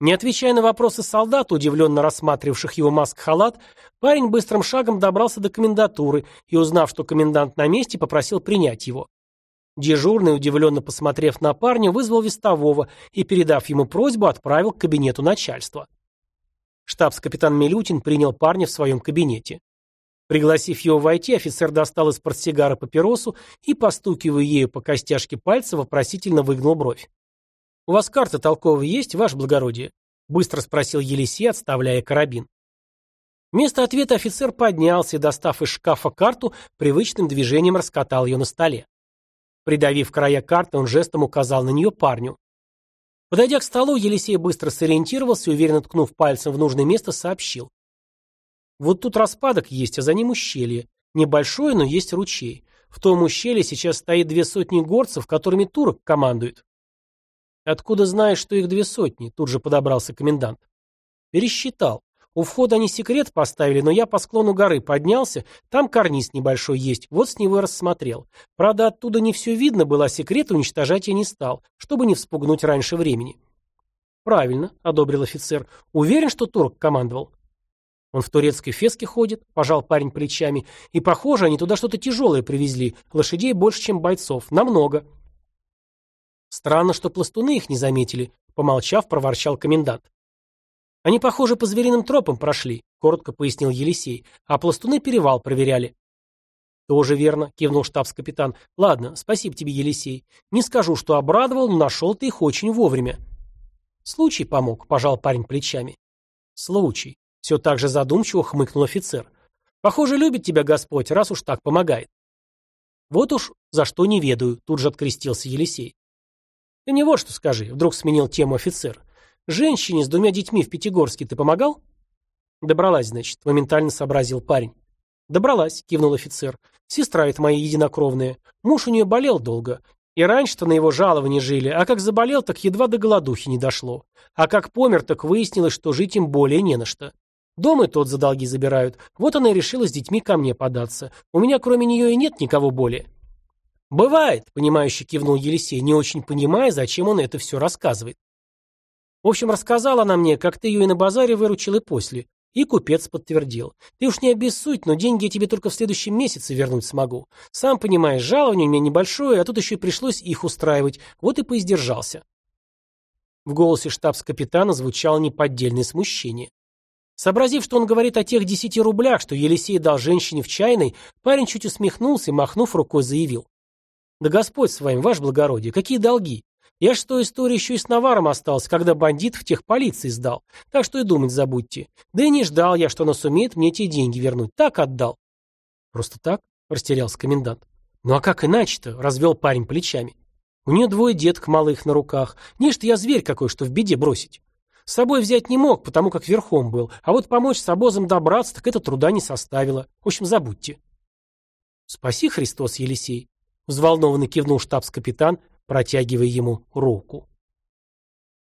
Speaker 1: Не отвечая на вопросы солдат, удивленно рассматривавших его маск-халат, парень быстрым шагом добрался до комендатуры и, узнав, что комендант на месте, попросил принять его. Дежурный, удивленно посмотрев на парня, вызвал вестового и, передав ему просьбу, отправил к кабинету начальства. Штабс-капитан Милютин принял парня в своем кабинете. Пригласив его войти, офицер достал из портсигара папиросу и, постукивая ею по костяшке пальца, вопросительно выгнул бровь. «У вас карта толковая есть, ваше благородие?» — быстро спросил Елисей, отставляя карабин. Вместо ответа офицер поднялся и, достав из шкафа карту, привычным движением раскатал ее на столе. Придавив края карты, он жестом указал на нее парню. Подойдя к столу, Елисей быстро сориентировался и, уверенно ткнув пальцем в нужное место, сообщил. «Вот тут распадок есть, а за ним ущелье. Небольшое, но есть ручей. В том ущелье сейчас стоит две сотни горцев, которыми турок командует. «Откуда знаешь, что их две сотни?» Тут же подобрался комендант. «Пересчитал. У входа они секрет поставили, но я по склону горы поднялся, там карниз небольшой есть, вот с него рассмотрел. Правда, оттуда не все видно было, а секрет уничтожать я не стал, чтобы не вспугнуть раньше времени». «Правильно», — одобрил офицер. «Уверен, что турок командовал?» «Он в турецкой феске ходит», — пожал парень плечами. «И, похоже, они туда что-то тяжелое привезли. Лошадей больше, чем бойцов. Намного». Странно, что пластуны их не заметили, помолчав, проворчал комендант. Они, похоже, по звериным тропам прошли, коротко пояснил Елисей, а пластуны перевал проверяли. Тоже верно, кивнул штабс-капитан. Ладно, спасибо тебе, Елисей. Не скажу, что обрадовал, но нашел ты их очень вовремя. Случай помог, пожал парень плечами. Случай. Все так же задумчиво хмыкнул офицер. Похоже, любит тебя Господь, раз уж так помогает. Вот уж за что не ведаю, тут же открестился Елисей. Ты не вот что скажи, вдруг сменил тему офицер. Женщине с двумя детьми в Пятигорске ты помогал? Добралась, значит, моментально сообразил парень. Добралась, кивнул офицер. Сестра это моя единокровная. Муж у нее болел долго. И раньше-то на его жаловании жили, а как заболел, так едва до голодухи не дошло. А как помер, так выяснилось, что жить им более не на что. Дом и тот за долги забирают. Вот она и решила с детьми ко мне податься. У меня кроме нее и нет никого более. «Бывает», — понимающе кивнул Елисей, не очень понимая, зачем он это все рассказывает. В общем, рассказала она мне, как ты ее и на базаре выручил, и после. И купец подтвердил. Ты уж не обессудь, но деньги я тебе только в следующем месяце вернуть смогу. Сам понимаешь, жалование у меня небольшое, а тут еще и пришлось их устраивать. Вот и поиздержался. В голосе штабс-капитана звучало неподдельное смущение. Сообразив, что он говорит о тех десяти рублях, что Елисей дал женщине в чайной, парень чуть усмехнулся и, махнув рукой, заявил. Да Господь с вами, ваше благородие, какие долги? Я ж с той историей еще и с наваром остался, когда бандит в тех полиции сдал. Так что и думать забудьте. Да и не ждал я, что она сумеет мне те деньги вернуть. Так отдал. Просто так? Растерялся комендант. Ну а как иначе-то? Развел парень плечами. У нее двое деток малых на руках. Не что я зверь какой, что в беде бросить. С собой взять не мог, потому как верхом был. А вот помочь с обозом добраться, так это труда не составило. В общем, забудьте. Спаси Христос, Елисей. Взволнованно кивнул штабс-капитан, протягивая ему руку.